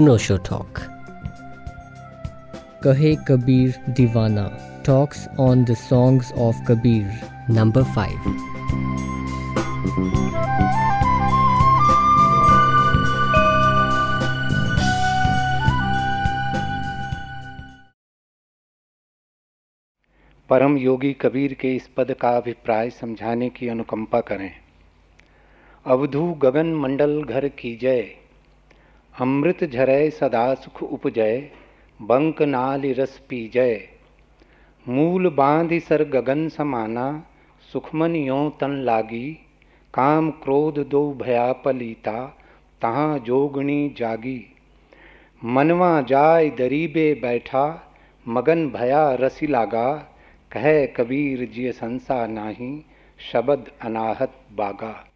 अनोशो talk कहे कबीर दीवाना talks on the songs of Kabir number five परम योगी कबीर के इस पद का अभिप्राय समझाने की अनुकंपा करें। अवधू गगन मंडल घर की जय। अमृत झरय सदा सुख उपजय बंक नाल रस पी जय मूल बाँध सर गगन समाना, सुखमन यो तन लागी। काम क्रोध दो भया पलीता, तहाँ जोगणी जागी। मनवा जाय दरीबे बैठा, मगन भया रसी लागा। कह कबीर जिय संसा नाही, शबद अनाहत बागा।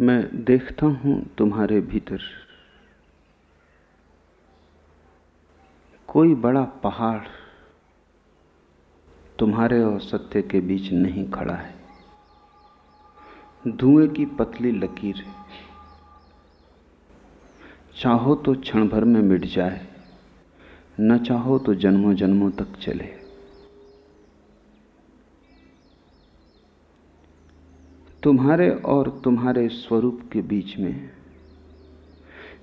मैं देखता हूँ तुम्हारे भीतर। कोई बड़ा पहाड़ तुम्हारे और सत्य के बीच नहीं खड़ा है। धुएँ की पतली लकीर चाहो तो क्षण भर में मिट जाए, न चाहो तो जन्मों जन्मों तक चले। तुम्हारे और तुम्हारे स्वरूप के बीच में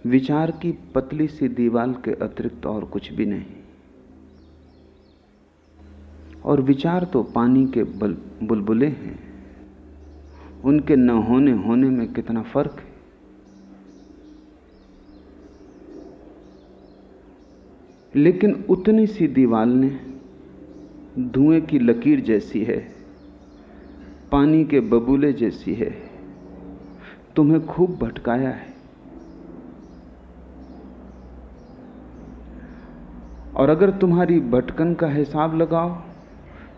विचार की पतली सी दीवाल के अतिरिक्त और कुछ भी नहीं। और विचार तो पानी के बल, बुलबुले हैं। उनके न होने होने में कितना फ़र्क है। लेकिन उतनी सी दीवाल ने धुएँ की लकीर जैसी है। पानी के बबूले जैसी है। तुम्हें खूब भटकाया है। और अगर तुम्हारी भटकन का हिसाब लगाओ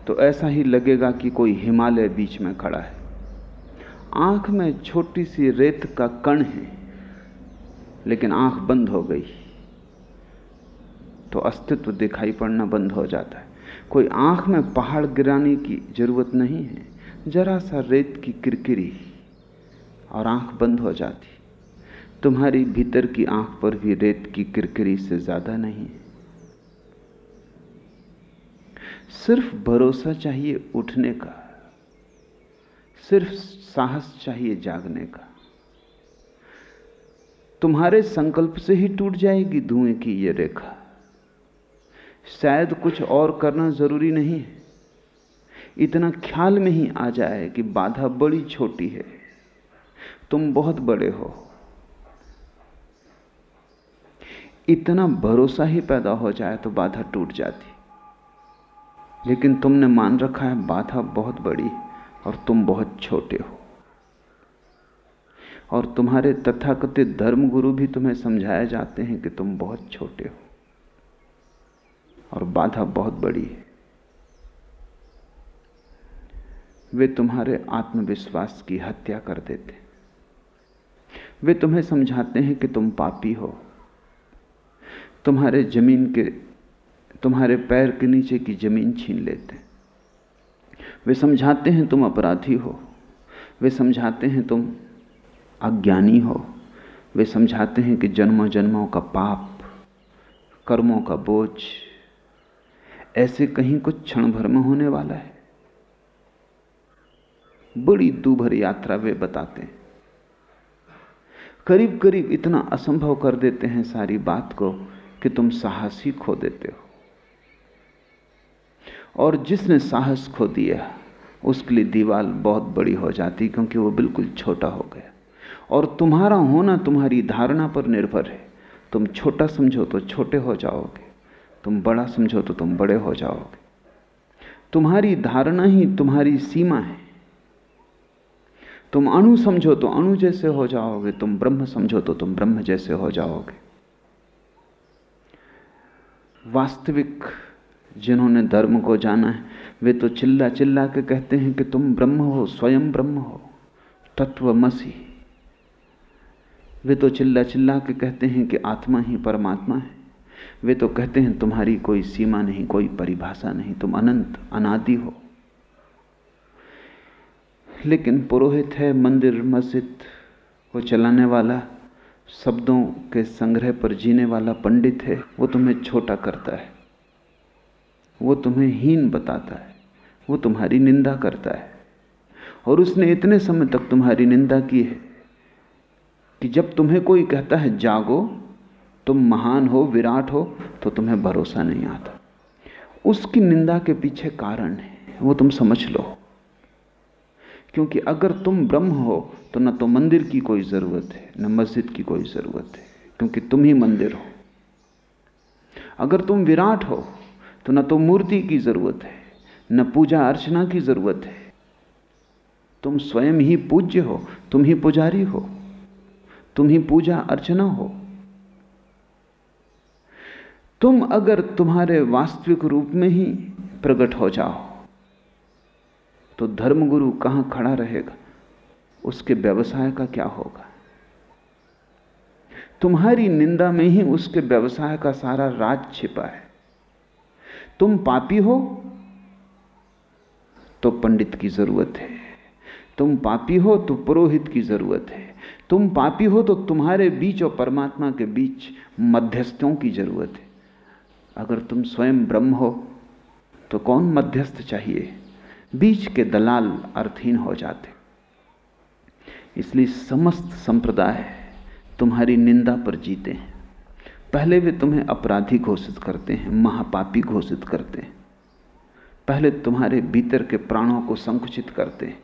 तो ऐसा ही लगेगा कि कोई हिमालय बीच में खड़ा है। आँख में छोटी सी रेत का कण है, लेकिन आँख बंद हो गई। तो अस्तित्व दिखाई पड़ना बंद हो जाता है। कोई आँख में पहाड़ गिराने की ज़रूरत नहीं है। जरा सा रेत की किरकिरी और आँख बंद हो जाती। तुम्हारी भीतर की आँख पर भी रेत की किरकिरी से ज़्यादा नहीं सिर्फ़ भरोसा चाहिए उठने का, सिर्फ़ साहस चाहिए जागने का। तुम्हारे संकल्प से ही टूट जाएगी धुएँ की यह रेखा। शायद कुछ और करना ज़रूरी नहीं है। इतना ख्याल में ही आ जाए कि बाधा बड़ी छोटी है। तुम बहुत बड़े हो। इतना भरोसा ही पैदा हो जाए तो बाधा टूट जाती। लेकिन तुमने मान रखा है बाधा बहुत बड़ी और तुम बहुत छोटे हो। और तुम्हारे तथाकथित धर्मगुरु भी तुम्हें समझाए जाते हैं कि तुम बहुत छोटे हो। और बाधा बहुत बड़ी है। वे तुम्हारे आत्मविश्वास की हत्या कर देते। वे तुम्हें समझाते हैं कि तुम पापी हो। तुम्हारे ज़मीन के, तुम्हारे पैर के नीचे की ज़मीन छीन लेते। वे समझाते हैं तुम अपराधी हो। वे समझाते हैं तुम अज्ञानी हो। वे समझाते हैं कि जन्मों जन्मों का पाप, कर्मों का बोझ, ऐसे कहीं कुछ क्षण भर में होने वाला है। बड़ी दूभर यात्रा वे बताते हैं। करीब करीब इतना असंभव कर देते हैं सारी बात को कि तुम साहस ही खो देते हो। और जिसने साहस खो दिया, उसके लिए दीवार बहुत बड़ी हो जाती क्योंकि वो बिल्कुल छोटा हो गया। और तुम्हारा होना तुम्हारी धारणा पर निर्भर है। तुम छोटा समझो तो छोटे हो जाओगे। तुम बड़ा समझो तो तुम बड़े हो जाओगे। तुम्हारी धारणा ही तुम्हारी सीमा है। तुम अणु समझो तो अणु जैसे हो जाओगे, तुम ब्रह्म समझो तो तुम ब्रह्म जैसे हो जाओगे। वास्तविक जिन्होंने धर्म को जाना है, वे तो चिल्ला चिल्ला के कहते हैं कि तुम ब्रह्म हो, स्वयं ब्रह्म हो तत्वमसी वे तो चिल्ला चिल्ला के कहते हैं कि आत्मा ही परमात्मा है। वे तो कहते हैं, तुम्हारी कोई सीमा नहीं, कोई परिभाषा नहीं, तुम अनंत, अनादि हो। लेकिन पुरोहित है मंदिर, मस्जिद को चलाने वाला, शब्दों के संग्रह पर जीने वाला पंडित है, वो तुम्हें छोटा करता है। वो तुम्हें हीन बताता है, वो तुम्हारी निंदा करता है। और उसने इतने समय तक तुम्हारी निंदा की है कि जब तुम्हें कोई कहता है, जागो, तुम महान हो, विराट हो तो तुम्हें भरोसा नहीं आता। उसकी निंदा के पीछे कारण है, वो तुम समझ लो। क्योंकि अगर तुम ब्रह्म हो तो न तो मंदिर की कोई ज़रूरत है, न मस्जिद की कोई ज़रूरत है, क्योंकि तुम ही मंदिर हो। अगर तुम विराट हो तो न तो मूर्ति की ज़रूरत है, न पूजा अर्चना की ज़रूरत है। तुम स्वयं ही पूज्य हो, तुम ही पुजारी हो, तुम ही पूजा अर्चना हो। तुम अगर तुम्हारे वास्तविक रूप में ही प्रकट हो जाओ तो धर्मगुरु कहाँ खड़ा रहेगा? उसके व्यवसाय का क्या होगा? तुम्हारी निंदा में ही उसके व्यवसाय का सारा राज छिपा है। तुम पापी हो तो पंडित की ज़रूरत है। तुम पापी हो तो पुरोहित की ज़रूरत है। तुम पापी हो तो तुम्हारे बीच और परमात्मा के बीच मध्यस्थों की ज़रूरत है। अगर तुम स्वयं ब्रह्म हो तो कौन मध्यस्थ चाहिए? बीच के दलाल अर्थहीन हो जाते। इसलिए समस्त संप्रदाय तुम्हारी निंदा पर जीते हैं। पहले वे तुम्हें अपराधी घोषित करते हैं, महापापी घोषित करते हैं। पहले तुम्हारे भीतर के प्राणों को संकुचित करते हैं।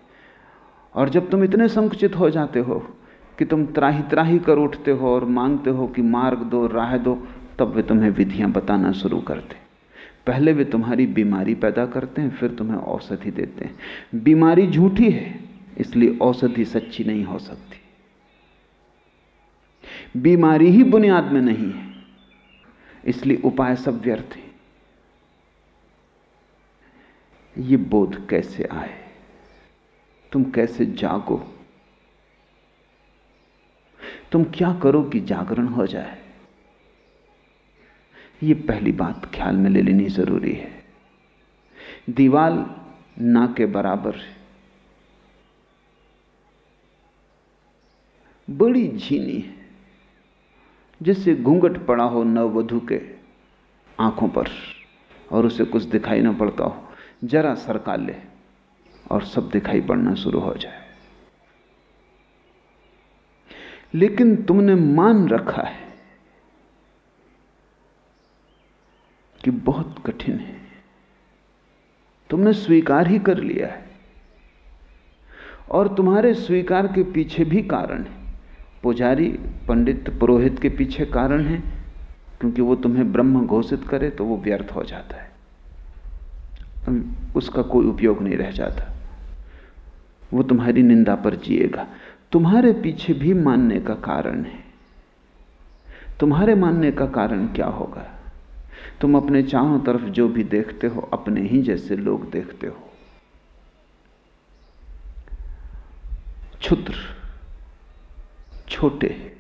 और जब तुम इतने संकुचित हो जाते हो कि तुम त्राही त्राही कर उठते हो और मांगते हो कि मार्ग दो, राह दो, तब वे तुम्हें विधियाँ बताना शुरू करते पहले वे तुम्हारी बीमारी पैदा करते हैं, फिर तुम्हें औषधि देते हैं। बीमारी झूठी है, इसलिए औषधि सच्ची नहीं हो सकती। बीमारी ही बुनियाद में नहीं है, इसलिए उपाय सब व्यर्थ है। ये बोध कैसे आए? तुम कैसे जागो? तुम क्या करो कि जागरण हो जाए? ये पहली बात ख्याल में ले लेनी ज़रूरी है। दीवाल ना के बराबर है। बड़ी झीनी है, जिससे घूंघट पड़ा हो नववधु के आँखों पर, और उसे कुछ दिखाई ना पड़ता हो, जरा सरका ले, और सब दिखाई पड़ना शुरू हो जाए। लेकिन तुमने मान रखा है कि बहुत कठिन है। तुमने स्वीकार ही कर लिया है। और तुम्हारे स्वीकार के पीछे भी कारण है। पुजारी पंडित पुरोहित के पीछे कारण है, क्योंकि वो तुम्हें ब्रह्म घोषित करे तो वो व्यर्थ हो जाता है। उसका कोई उपयोग नहीं रह जाता। वो तुम्हारी निंदा पर जिएगा। तुम्हारे पीछे भी मानने का कारण है। तुम्हारे मानने का कारण क्या होगा? तुम अपने चारों तरफ़ जो भी देखते हो, अपने ही जैसे लोग देखते हो। क्षुद्र छोटे,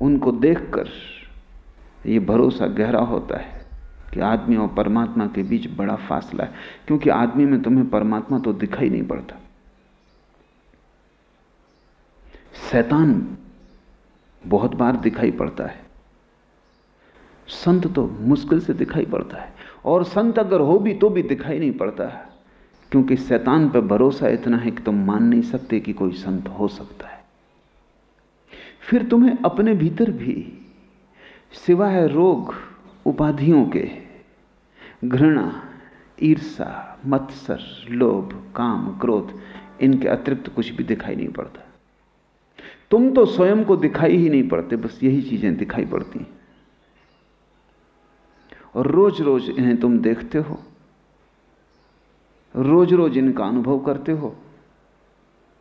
उनको देखकर ये भरोसा गहरा होता है कि आदमी और परमात्मा के बीच बड़ा फासला है, क्योंकि आदमी में तुम्हें परमात्मा तो दिखाई नहीं पड़ता। शैतान बहुत बार दिखाई पड़ता है। संत तो मुश्किल से दिखाई पड़ता है। और संत अगर हो भी तो भी दिखाई नहीं पड़ता है। क्योंकि शैतान पर भरोसा इतना है कि तुम मान नहीं सकते कि कोई संत हो सकता है। फिर तुम्हें अपने भीतर भी सिवाय रोग, उपाधियों के घृणा ईर्षा मत्सर, लोभ, काम, क्रोध, इनके अतिरिक्त कुछ भी दिखाई नहीं पड़ता। तुम तो स्वयं को दिखाई ही नहीं पड़ते, बस यही चीज़ें दिखाई पड़ती हैं। और रोज रोज इन्हें तुम देखते हो। रोज रोज इनका अनुभव करते हो।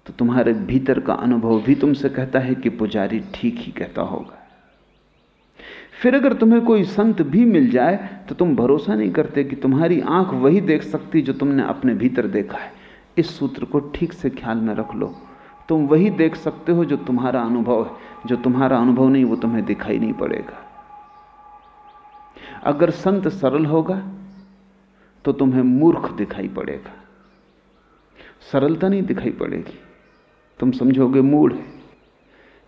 तो तुम्हारे भीतर का अनुभव भी तुमसे कहता है कि पुजारी ठीक ही कहता होगा। फिर अगर तुम्हें कोई संत भी मिल जाए तो तुम भरोसा नहीं करते कि तुम्हारी आँख वही देख सकती जो तुमने अपने भीतर देखा है। इस सूत्र को ठीक से ख्याल में रख लो। तुम वही देख सकते हो जो तुम्हारा अनुभव है। जो तुम्हारा अनुभव नहीं, वो तुम्हें दिखाई नहीं पड़ेगा। अगर संत सरल होगा तो तुम्हें मूर्ख दिखाई पड़ेगा। सरलता नहीं दिखाई पड़ेगी। तुम समझोगे मूड है।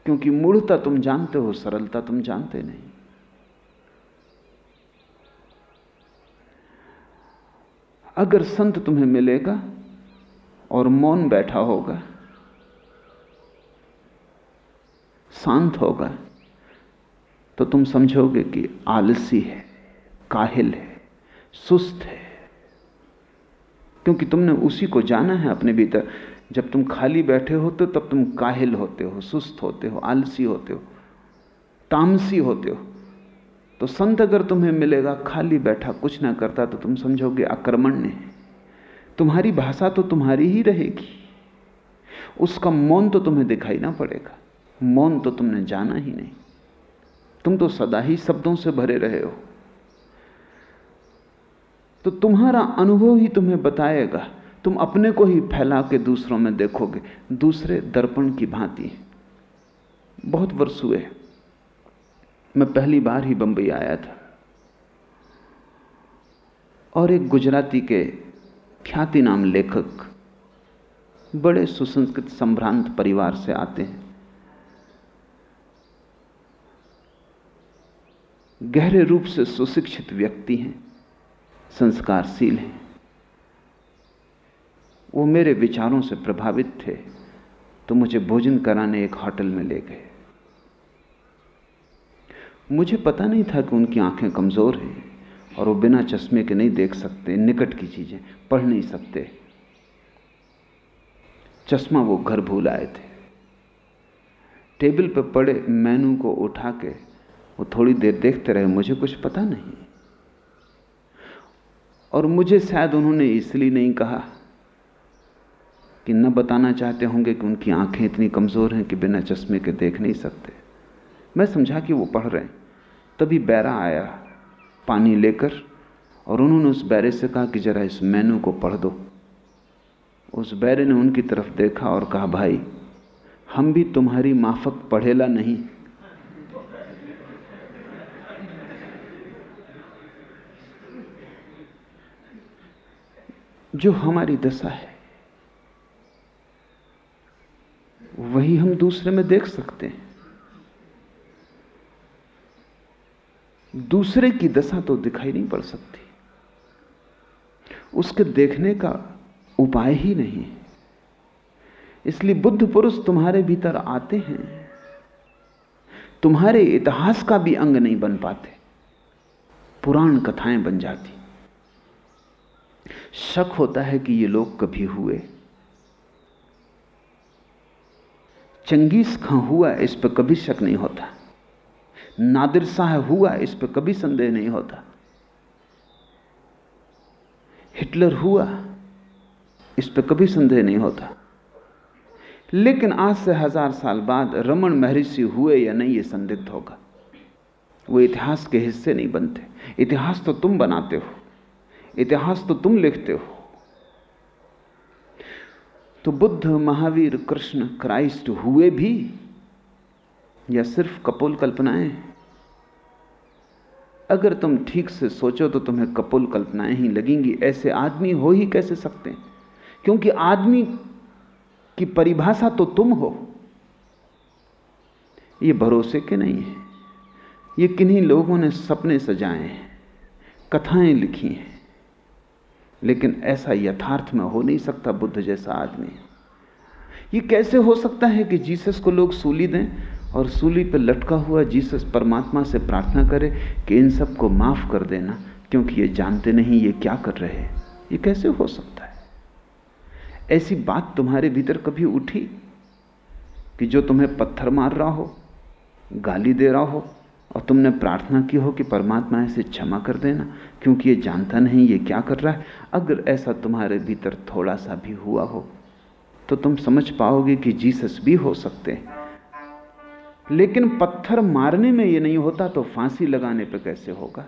क्योंकि मूढ़ता तुम जानते हो, सरलता तुम जानते नहीं। अगर संत तुम्हें मिलेगा और मौन बैठा होगा, शांत होगा तो तुम समझोगे कि आलसी है। काहिल है, सुस्त है। क्योंकि तुमने उसी को जाना है अपने भीतर। जब तुम खाली बैठे हो तब तुम काहिल होते हो, सुस्त होते हो, आलसी होते हो, तामसी होते हो। तो संत अगर तुम्हें मिलेगा, खाली बैठा, कुछ ना करता तो तुम समझोगे आक्रमण्य है। तुम्हारी भाषा तो तुम्हारी ही रहेगी। उसका मौन तो तुम्हें दिखाई ना पड़ेगा। मौन तो तुमने जाना ही नहीं। तुम तो सदा ही शब्दों से भरे रहे हो। तो तुम्हारा अनुभव ही तुम्हें बताएगा। तुम अपने को ही फैला के दूसरों में देखोगे। दूसरे दर्पण की भांति। बहुत वर्ष हुए। मैं पहली बार ही बंबई आया था। और एक गुजराती के ख्याति नाम लेखक बड़े सुसंस्कृत संभ्रांत परिवार से आते हैं। गहरे रूप से सुशिक्षित व्यक्ति हैं। संस्कारशील हैं। वो मेरे विचारों से प्रभावित थे तो मुझे भोजन कराने एक होटल में ले गए। मुझे पता नहीं था कि उनकी आँखें कमज़ोर हैं, और वो बिना चश्मे के नहीं देख सकते, निकट की चीज़ें, पढ़ नहीं सकते। चश्मा वो घर भूल आए थे। टेबल पर पड़े मेनू को उठा के वो थोड़ी देर देखते रहे, मुझे कुछ पता नहीं। और मुझे शायद उन्होंने इसलिए नहीं कहा कि न बताना चाहते होंगे कि उनकी आँखें इतनी कमज़ोर हैं कि बिना चश्मे के देख नहीं सकते। मैं समझा कि वो पढ़ रहे हैं। तभी बैरा आया, पानी लेकर, और उन्होंने उस बैरे से कहा कि जरा इस मेनू को पढ़ दो। उस बैरे ने उनकी तरफ़ देखा और कहा, भाई, हम भी तुम्हारी माफक पढ़ेला नहीं। जो हमारी दशा है, वही हम दूसरे में देख सकते हैं। दूसरे की दशा तो दिखाई नहीं पड़ सकती। उसके देखने का उपाय ही नहीं इसलिए बुद्ध पुरुष तुम्हारे भीतर आते हैं, तुम्हारे इतिहास का भी अंग नहीं बन पाते। पुराण कथाएँ बन जाती। शक होता है कि ये लोग कभी हुए। चंगेज खां हुआ, इस पर कभी शक नहीं होता। नादिर शाह हुआ, इस पर कभी संदेह नहीं होता। हिटलर हुआ, इस पर कभी संदेह नहीं होता। लेकिन आज से हज़ार साल बाद रमन महर्षि हुए या नहीं, ये संदिग्ध होगा। वो इतिहास के हिस्से नहीं बनते। इतिहास तो तुम बनाते हो। इतिहास तो तुम लिखते हो। तो बुद्ध महावीर कृष्ण क्राइस्ट हुए भी या सिर्फ़ कपोल कल्पनाएँ? अगर तुम ठीक से सोचो तो तुम्हें कपोल कल्पनाएँ ही लगेंगी। ऐसे आदमी हो ही कैसे सकते क्योंकि आदमी की परिभाषा तो तुम हो। ये भरोसे के नहीं है। ये किन्हीं लोगों ने सपने सजाए हैं, कथाएँ लिखी हैं। लेकिन ऐसा यथार्थ में हो नहीं सकता बुद्ध जैसा आदमी ये कैसे हो सकता है कि जीसस को लोग सूली दें और सूली पर लटका हुआ जीसस परमात्मा से प्रार्थना करे कि इन सबको माफ़ कर देना, क्योंकि ये जानते नहीं ये क्या कर रहे हैं। ये कैसे हो सकता है? ऐसी बात तुम्हारे भीतर कभी उठी कि जो तुम्हें पत्थर मार रहा हो, गाली दे रहा हो और तुमने प्रार्थना की हो कि परमात्मा इसे क्षमा कर देना क्योंकि ये जानता नहीं, ये क्या कर रहा है? अगर ऐसा तुम्हारे भीतर थोड़ा सा भी हुआ हो तो तुम समझ पाओगे कि जीसस भी हो सकते हैं। लेकिन पत्थर मारने में ये नहीं होता तो फांसी लगाने पर कैसे होगा?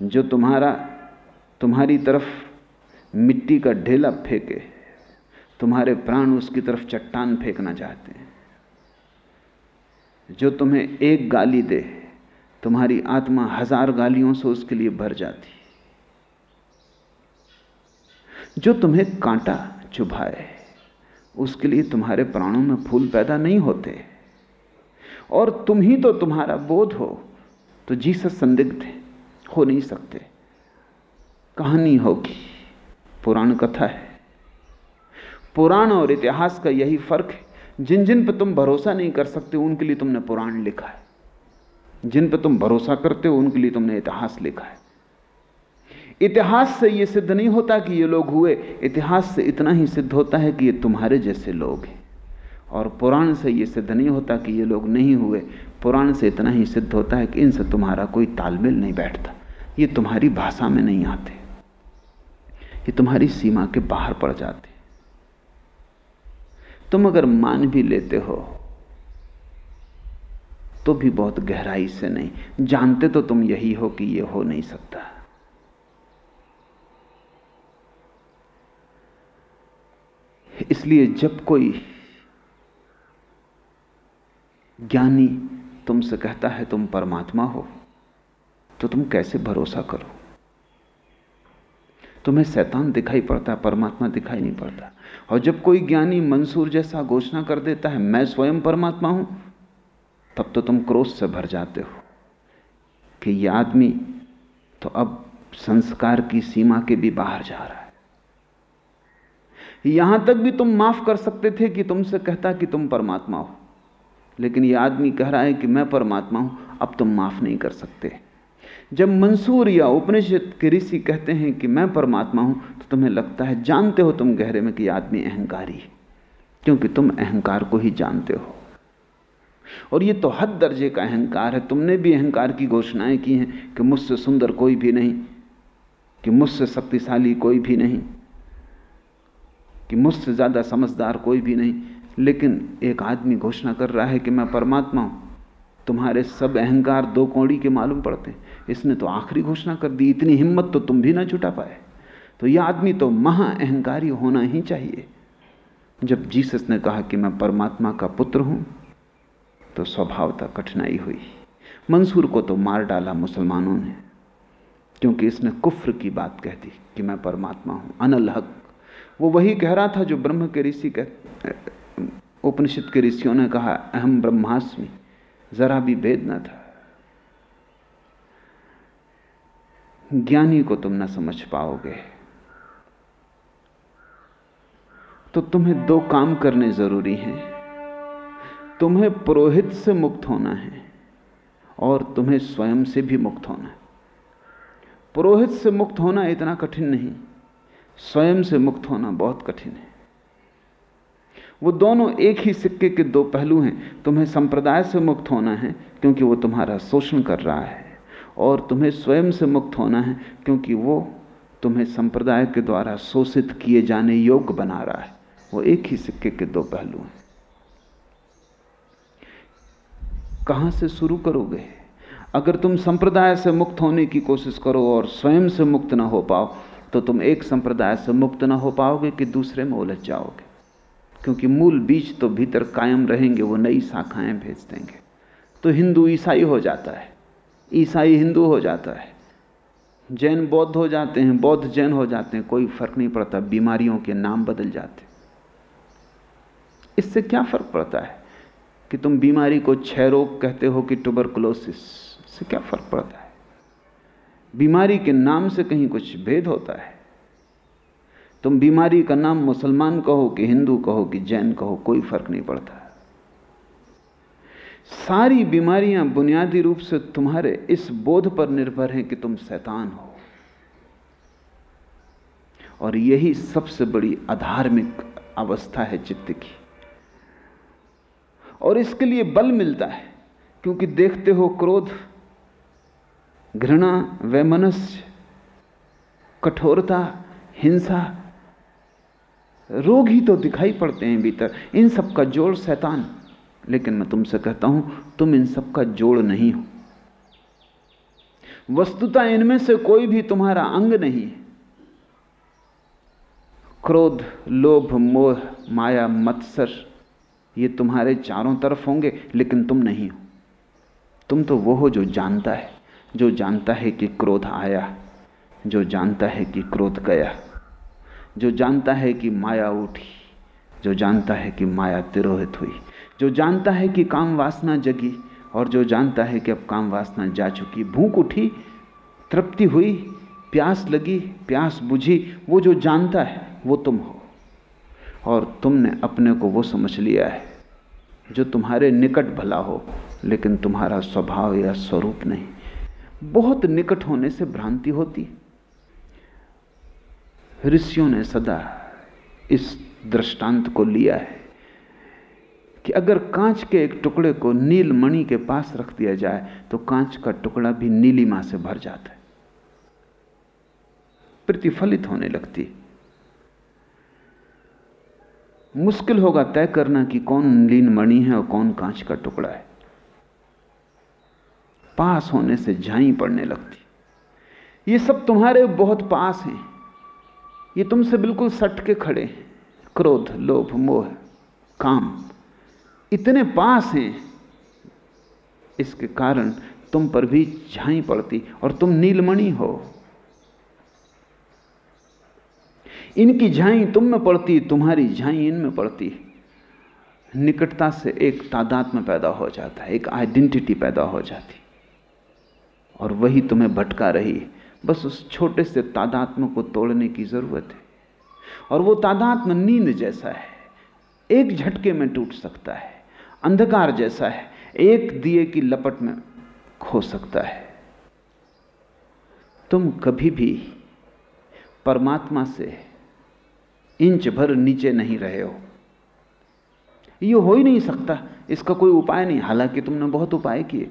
जो तुम्हारा, तुम्हारी तरफ़ मिट्टी का ढेला फेंके, तुम्हारे प्राण उसकी तरफ़ चट्टान फेंकना चाहते हैं। जो तुम्हें एक गाली दे तुम्हारी आत्मा हज़ार गालियों से उसके लिए भर जाती। जो तुम्हें कांटा चुभाए, उसके लिए तुम्हारे प्राणों में फूल पैदा नहीं होते। और तुम ही तो तुम्हारा बोध हो तो जीसस संदिग्ध है, हो नहीं सकते। कहानी होगी, पुराण कथा है। पुराण और इतिहास का यही फ़र्क है। जिन जिन पर तुम भरोसा नहीं कर सकते, उनके लिए तुमने पुराण लिखा है। जिन पर तुम भरोसा करते हो, उनके लिए तुमने इतिहास लिखा है। इतिहास से यह सिद्ध नहीं होता कि ये लोग हुए। इतिहास से इतना ही सिद्ध होता है कि ये तुम्हारे जैसे लोग हैं। और पुराण से यह सिद्ध नहीं होता कि ये लोग नहीं हुए। पुराण से इतना ही सिद्ध होता है कि इनसे तुम्हारा कोई तालमेल नहीं बैठता। ये तुम्हारी भाषा में नहीं आते। ये तुम्हारी सीमा के बाहर पड़ जाते। तुम अगर मान भी लेते हो तो भी बहुत गहराई से नहीं। जानते तो तुम यही हो कि यह हो नहीं सकता। इसलिए जब कोई ज्ञानी तुमसे कहता है तुम परमात्मा हो तो तुम कैसे भरोसा करो? तुम्हें शैतान दिखाई पड़ता है परमात्मा दिखाई नहीं पड़ता। और जब कोई ज्ञानी मंसूर जैसा घोषणा कर देता है, मैं स्वयं परमात्मा हूँ तब तो तुम क्रोध से भर जाते हो कि यह आदमी तो अब संस्कार की सीमा के भी बाहर जा रहा है। यहाँ तक भी तुम माफ़ कर सकते थे कि तुमसे कहता कि तुम परमात्मा हो। लेकिन यह आदमी कह रहा है कि मैं परमात्मा हूँ, अब तुम माफ़ नहीं कर सकते। जब मंसूर या उपनिषद के ऋषि कहते हैं कि मैं परमात्मा हूँ तो तुम्हें लगता है, जानते हो तुम गहरे में कि आदमी अहंकारी क्योंकि तुम अहंकार को ही जानते हो। और ये तो हद दर्जे का अहंकार है। तुमने भी अहंकार की घोषणाएँ की हैं कि मुझसे सुंदर कोई भी नहीं, कि मुझसे शक्तिशाली कोई भी नहीं, कि मुझसे ज़्यादा समझदार कोई भी नहीं। लेकिन एक आदमी घोषणा कर रहा है कि मैं परमात्मा हूँ। तुम्हारे सब अहंकार दो कौड़ी के मालूम पड़ते हैं। इसने तो आखिरी घोषणा कर दी, इतनी हिम्मत तो तुम भी ना जुटा पाए। तो यह आदमी तो महा अहंकारी होना ही चाहिए। जब जीसस ने कहा कि मैं परमात्मा का पुत्र हूँ तो स्वभावता कठिनाई हुई। मंसूर को तो मार डाला मुसलमानों ने, क्योंकि इसने कुफ्र की बात कह दी कि मैं परमात्मा हूँ, अनल हक। वो वही कह रहा था जो ब्रह्म के ऋषि कह, उपनिषद के ऋषियों ने कहा, अहम ब्रह्मास्मि, जरा भी भेद न था। ज्ञानी को तुम न समझ पाओगे। तो तुम्हें दो काम करने ज़रूरी हैं। तुम्हें पुरोहित से मुक्त होना है और तुम्हें स्वयं से भी मुक्त होना है। पुरोहित से मुक्त होना इतना कठिन नहीं, स्वयं से मुक्त होना बहुत कठिन है। वो दोनों एक ही सिक्के के दो पहलू हैं, तुम्हें संप्रदाय से मुक्त होना है क्योंकि वो तुम्हारा शोषण कर रहा है और तुम्हें स्वयं से मुक्त होना है क्योंकि वो तुम्हें संप्रदाय के द्वारा शोषित किए जाने योग्य बना रहा है। वो एक ही सिक्के के दो पहलू हैं। कहाँ से शुरू करोगे? अगर तुम संप्रदाय से मुक्त होने की कोशिश करो और स्वयं से मुक्त ना हो पाओ तो तुम एक संप्रदाय से मुक्त ना हो पाओगे कि दूसरे में उलझ जाओगे। क्योंकि मूल बीज तो भीतर कायम रहेंगे, वो नई शाखाएँ भेज देंगे। तो हिंदू ईसाई हो जाता है। ईसाई हिंदू हो जाता है। जैन बौद्ध हो जाते हैं, बौद्ध जैन हो जाते हैं, कोई फ़र्क नहीं पड़ता, बीमारियों के नाम बदल जाते इससे क्या फ़र्क पड़ता है? कि तुम बीमारी को क्षय रोग कहते हो कि ट्यूबरकुलोसिस से क्या फ़र्क पड़ता है? बीमारी के नाम से कहीं कुछ भेद होता है। तुम बीमारी का नाम मुसलमान कहो कि हिंदू कहो कि जैन कहो, कोई फ़र्क नहीं पड़ता। सारी बीमारियाँ बुनियादी रूप से तुम्हारे इस बोध पर निर्भर हैं कि तुम शैतान हो। और यही सबसे बड़ी अधार्मिक अवस्था है चित्त की। और इसके लिए बल मिलता है, क्योंकि देखते हो क्रोध, घृणा, वैमनस्य, कठोरता, हिंसा, रोग ही तो दिखाई पड़ते हैं भीतर। इन सब का जोड़ शैतान। लेकिन मैं तुमसे कहता हूँ, तुम इन सब का जोड़ नहीं हो। वस्तुता इनमें से कोई भी तुम्हारा अंग नहीं है। क्रोध, लोभ, मोह, माया, मत्सर ये तुम्हारे चारों तरफ़ होंगे, लेकिन तुम नहीं हो। तुम तो वो हो जो जानता है, जो जानता है कि क्रोध आया, जो जानता है कि क्रोध गया, जो जानता है कि माया उठी, जो जानता है कि माया तिरोहित हुई, जो जानता है कि काम वासना जगी, और जो जानता है कि अब काम वासना जा चुकी। भूख उठी, तृप्ति हुई, प्यास लगी, प्यास बुझी, वो जो जानता है, वो तुम हो। और तुमने अपने को वो समझ लिया है, जो तुम्हारे निकट भला हो, लेकिन तुम्हारा स्वभाव या स्वरूप नहीं। बहुत निकट होने से भ्रांति होती। ऋषियों ने सदा इस दृष्टांत को लिया है कि अगर कांच के एक टुकड़े को नील मणि के पास रख दिया जाए तो कांच का टुकड़ा भी नीलिमा से भर जाता है। प्रतिफलित होने लगती। मुश्किल होगा तय करना कि कौन नील मणि है और कौन कांच का टुकड़ा है। पास होने से झाई पड़ने लगती। ये सब तुम्हारे बहुत पास हैं। ये तुमसे बिल्कुल सट के खड़े हैं। क्रोध, लोभ, मोह, काम इतने पास हैं। इसके कारण तुम पर भी झाई पड़ती और तुम नीलमणि हो। इनकी झाई तुम में पड़ती, तुम्हारी झाई इनमें पड़ती। निकटता से एक तादाद में पैदा हो जाता है, एक आइडेंटिटी पैदा हो जाती। और वही तुम्हें भटका रही बस उस छोटे से तादात्म को तोड़ने की ज़रूरत है। और वो तादात्म नींद जैसा है। एक झटके में टूट सकता है। अंधकार जैसा है। एक दिए की लपट में खो सकता है। तुम कभी भी परमात्मा से इंच भर नीचे नहीं रहे हो। ये हो ही नहीं सकता। इसका कोई उपाय नहीं। हालाँकि तुमने बहुत उपाय किए।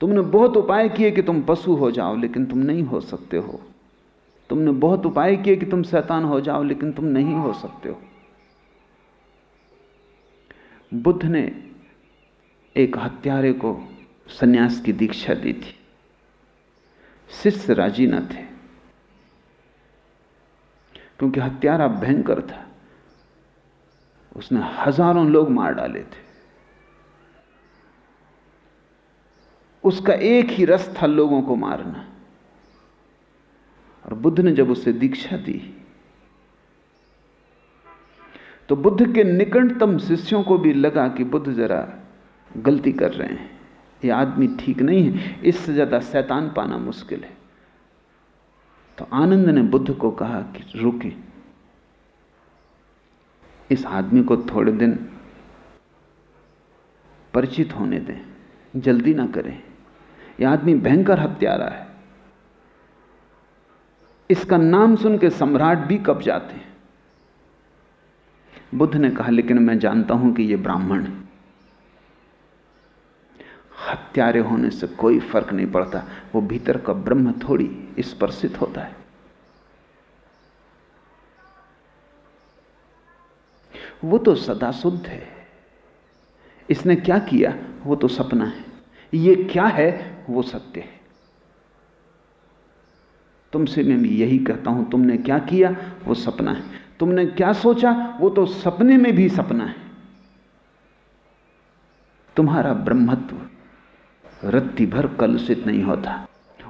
तुमने बहुत उपाय किए कि तुम पशु हो जाओ, लेकिन तुम नहीं हो सकते हो। तुमने बहुत उपाय किए कि तुम शैतान हो जाओ, लेकिन तुम नहीं हो सकते हो। बुद्ध ने एक हत्यारे को सन्यास की दीक्षा दी थी। शिष्य राज़ी न थे। क्योंकि हत्यारा भयंकर था। उसने हज़ारों लोग मार डाले थे। उसका एक ही रस था लोगों को मारना। और बुद्ध ने जब उसे दीक्षा दी तो बुद्ध के निकटतम शिष्यों को भी लगा कि बुद्ध जरा गलती कर रहे हैं। ये आदमी ठीक नहीं है, इससे ज़्यादा शैतान पाना मुश्किल है। तो आनंद ने बुद्ध को कहा कि रुके। इस आदमी को थोड़े दिन परिचित होने दें। जल्दी ना करें। यह आदमी भयंकर हत्यारा है। इसका नाम सुन के सम्राट भी कब जाते हैं? बुद्ध ने कहा, लेकिन मैं जानता हूँ कि यह ब्राह्मण है। हत्यारे होने से कोई फ़र्क नहीं पड़ता। वो भीतर का ब्रह्म थोड़ी स्पर्शित होता है। वो तो सदा शुद्ध है। इसने क्या किया? वो तो सपना है। ये क्या है? वो सत्य है। तुमसे मैं भी यही कहता हूँ, तुमने क्या किया? वो सपना है। तुमने क्या सोचा? वो तो सपने में भी सपना है। तुम्हारा ब्रह्मत्व रत्ती भर कलुषित नहीं होता।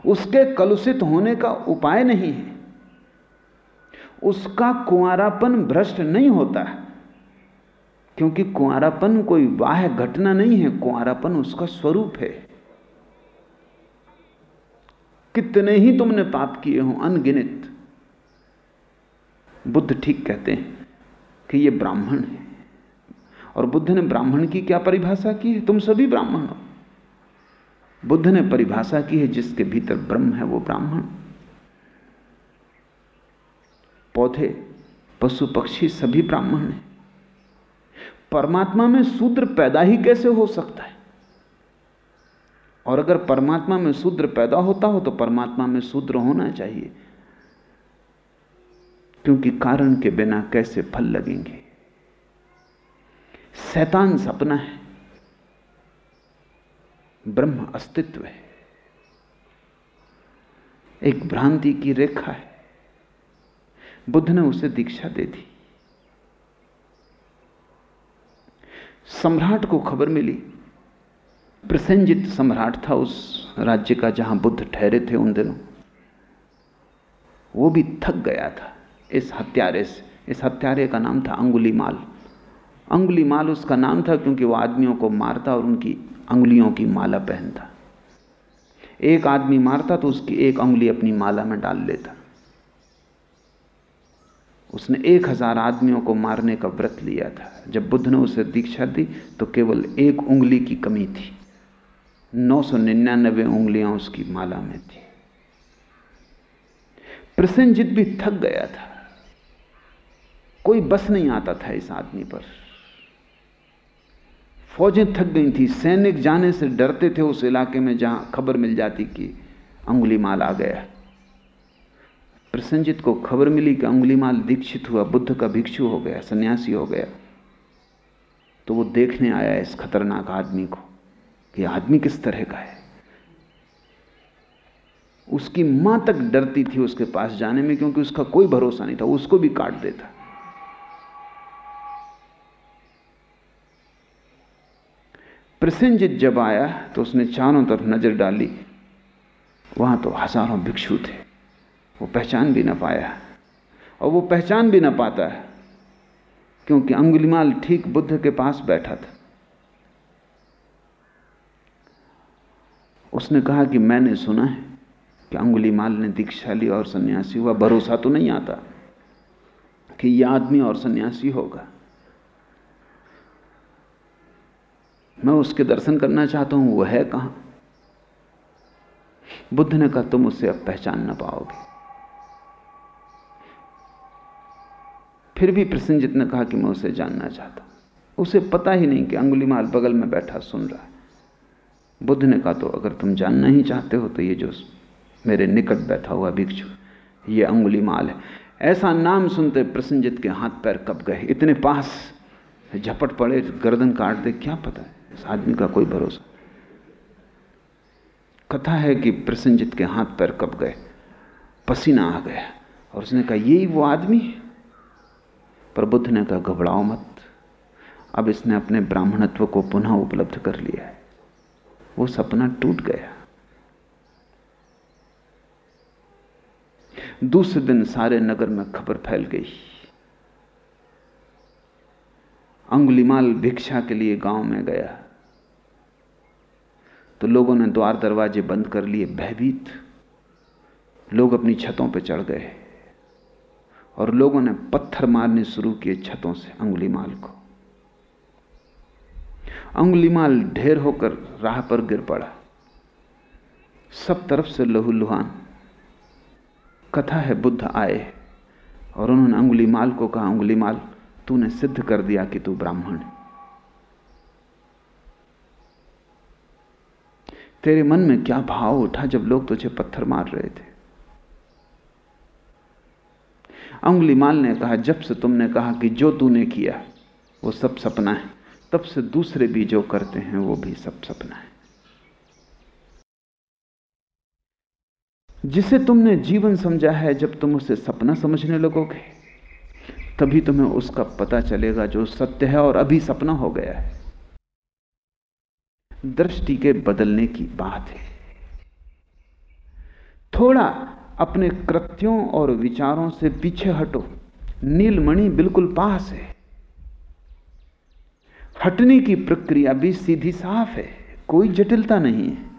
उसके कलुषित होने का उपाय नहीं है। उसका कुआरापन भ्रष्ट नहीं होता। है क्योंकि कुआरापन कोई वाह घटना नहीं है कुआरापन उसका स्वरूप है। कितने ही तुमने पाप किए हो, अनगिनित। बुद्ध ठीक कहते हैं कि ये ब्राह्मण है। और बुद्ध ने ब्राह्मण की क्या परिभाषा की है? तुम सभी ब्राह्मण हो। बुद्ध ने परिभाषा की है, जिसके भीतर ब्रह्म है, वो ब्राह्मण। पौधे, पशु, पक्षी सभी ब्राह्मण हैं। परमात्मा में शूद्र पैदा ही कैसे हो सकता है? और अगर परमात्मा में शूद्र पैदा होता हो तो परमात्मा में शूद्र होना चाहिए। क्योंकि कारण के बिना कैसे फल लगेंगे? शैतान सपना है। ब्रह्म अस्तित्व है। एक भ्रांति की रेखा है। बुद्ध ने उसे दीक्षा दे दी। सम्राट को खबर मिली। प्रसेंजित सम्राट था उस राज्य का जहाँ बुद्ध ठहरे थे उन दिनों। वो भी थक गया था इस हत्यारे से। इस हत्यारे का नाम था अंगुली माल। अंगुली माल उसका नाम था क्योंकि वो आदमियों को मारता और उनकी अंगुलियों की माला पहनता। एक आदमी मारता तो उसकी एक अंगुली अपनी माला में डाल लेता। उसने एक हज़ार आदमियों को मारने का व्रत लिया था। जब बुद्ध ने उसे दीक्षा दी तो केवल एक उंगली की कमी थी। नौ सौ निन्यानबे उंगलियाँ उसकी माला में थी। प्रसेंजित भी थक गया था। कोई बस नहीं आता था इस आदमी पर। फौजें थक गई थी। सैनिक जाने से डरते थे उस इलाके में जहाँ खबर मिल जाती कि अंगुली माल आ गया। प्रसंजित को खबर मिली कि अंगुलीमाल दीक्षित हुआ, बुद्ध का भिक्षु हो गया, सन्यासी हो गया। तो वो देखने आया इस खतरनाक आदमी को कि आदमी किस तरह का है। उसकी माँ तक डरती थी उसके पास जाने में, क्योंकि उसका कोई भरोसा नहीं था, उसको भी काट देता। प्रसिंजित जब आया तो उसने चारों तरफ़ नज़र डाली। वहाँ तो हज़ारों भिक्षु थे। वो पहचान भी ना पाया। और वो पहचान भी ना पाता है क्योंकि अंगुलिमाल ठीक बुद्ध के पास बैठा था। उसने कहा कि मैंने सुना है कि अंगुलीमाल ने दीक्षा ली और सन्यासी हुआ। भरोसा तो नहीं आता कि यह आदमी और सन्यासी होगा। मैं उसके दर्शन करना चाहता हूँ, वो है कहाँ? बुद्ध ने कहा, तुम उसे अब पहचान ना पाओगे। फिर भी प्रसन्नजित ने कहा कि मैं उसे जानना चाहता हूँ। उसे पता ही नहीं कि अंगुलीमाल बगल में बैठा सुन रहा है। बुद्ध ने कहा तो अगर तुम जानना ही चाहते हो तो ये जो मेरे निकट बैठा हुआ भिक्षु, ये अंगुलीमाल है। ऐसा नाम सुनते प्रसन्नजित के हाथ पैर कब गए? इतने पास झपट पड़े, गर्दन काट दे, क्या पता है? इस आदमी का कोई भरोसा? कथा है कि प्रसन्नजित के हाथ पैर कब गए? पसीना आ गया। और उसने कहा, यही वो आदमी पर बुद्ध ने कहा, घबराओ मत। अब इसने अपने ब्राह्मणत्व को पुनः उपलब्ध कर लिया है। वो सपना टूट गया। दूसरे दिन सारे नगर में खबर फैल गई। अंगुलिमाल भिक्षा के लिए गाँव में गया। तो लोगों ने द्वार दरवाजे बंद कर लिए, भयभीत। लोग अपनी छतों पर चढ़ गए और लोगों ने पत्थर मारने शुरू किए छतों से अंगुलीमाल को। अंगुलीमाल ढेर होकर राह पर गिर पड़ा। सब तरफ़ से लहूलुहान। कथा है, बुद्ध आए और उन्होंने अंगुलीमाल को कहा, अंगुलीमाल तूने सिद्ध कर दिया कि तू ब्राह्मण है। तेरे मन में क्या भाव उठा जब लोग तुझे पत्थर मार रहे थे? अंगुलीमाल ने कहा, जब से तुमने कहा कि जो तूने किया, वो सब सपना है, तब से दूसरे भी जो करते हैं, वो भी सब सपना है। जिसे तुमने जीवन समझा है, जब तुम उसे सपना समझने लगोगे तभी तुम्हें उसका पता चलेगा जो सत्य है और अभी सपना हो गया है। दृष्टि के बदलने की बात है। थोड़ा अपने कृत्यों और विचारों से पीछे हटो। नीलमणि बिल्कुल पास है। हटने की प्रक्रिया भी सीधी साफ़ है। कोई जटिलता नहीं है।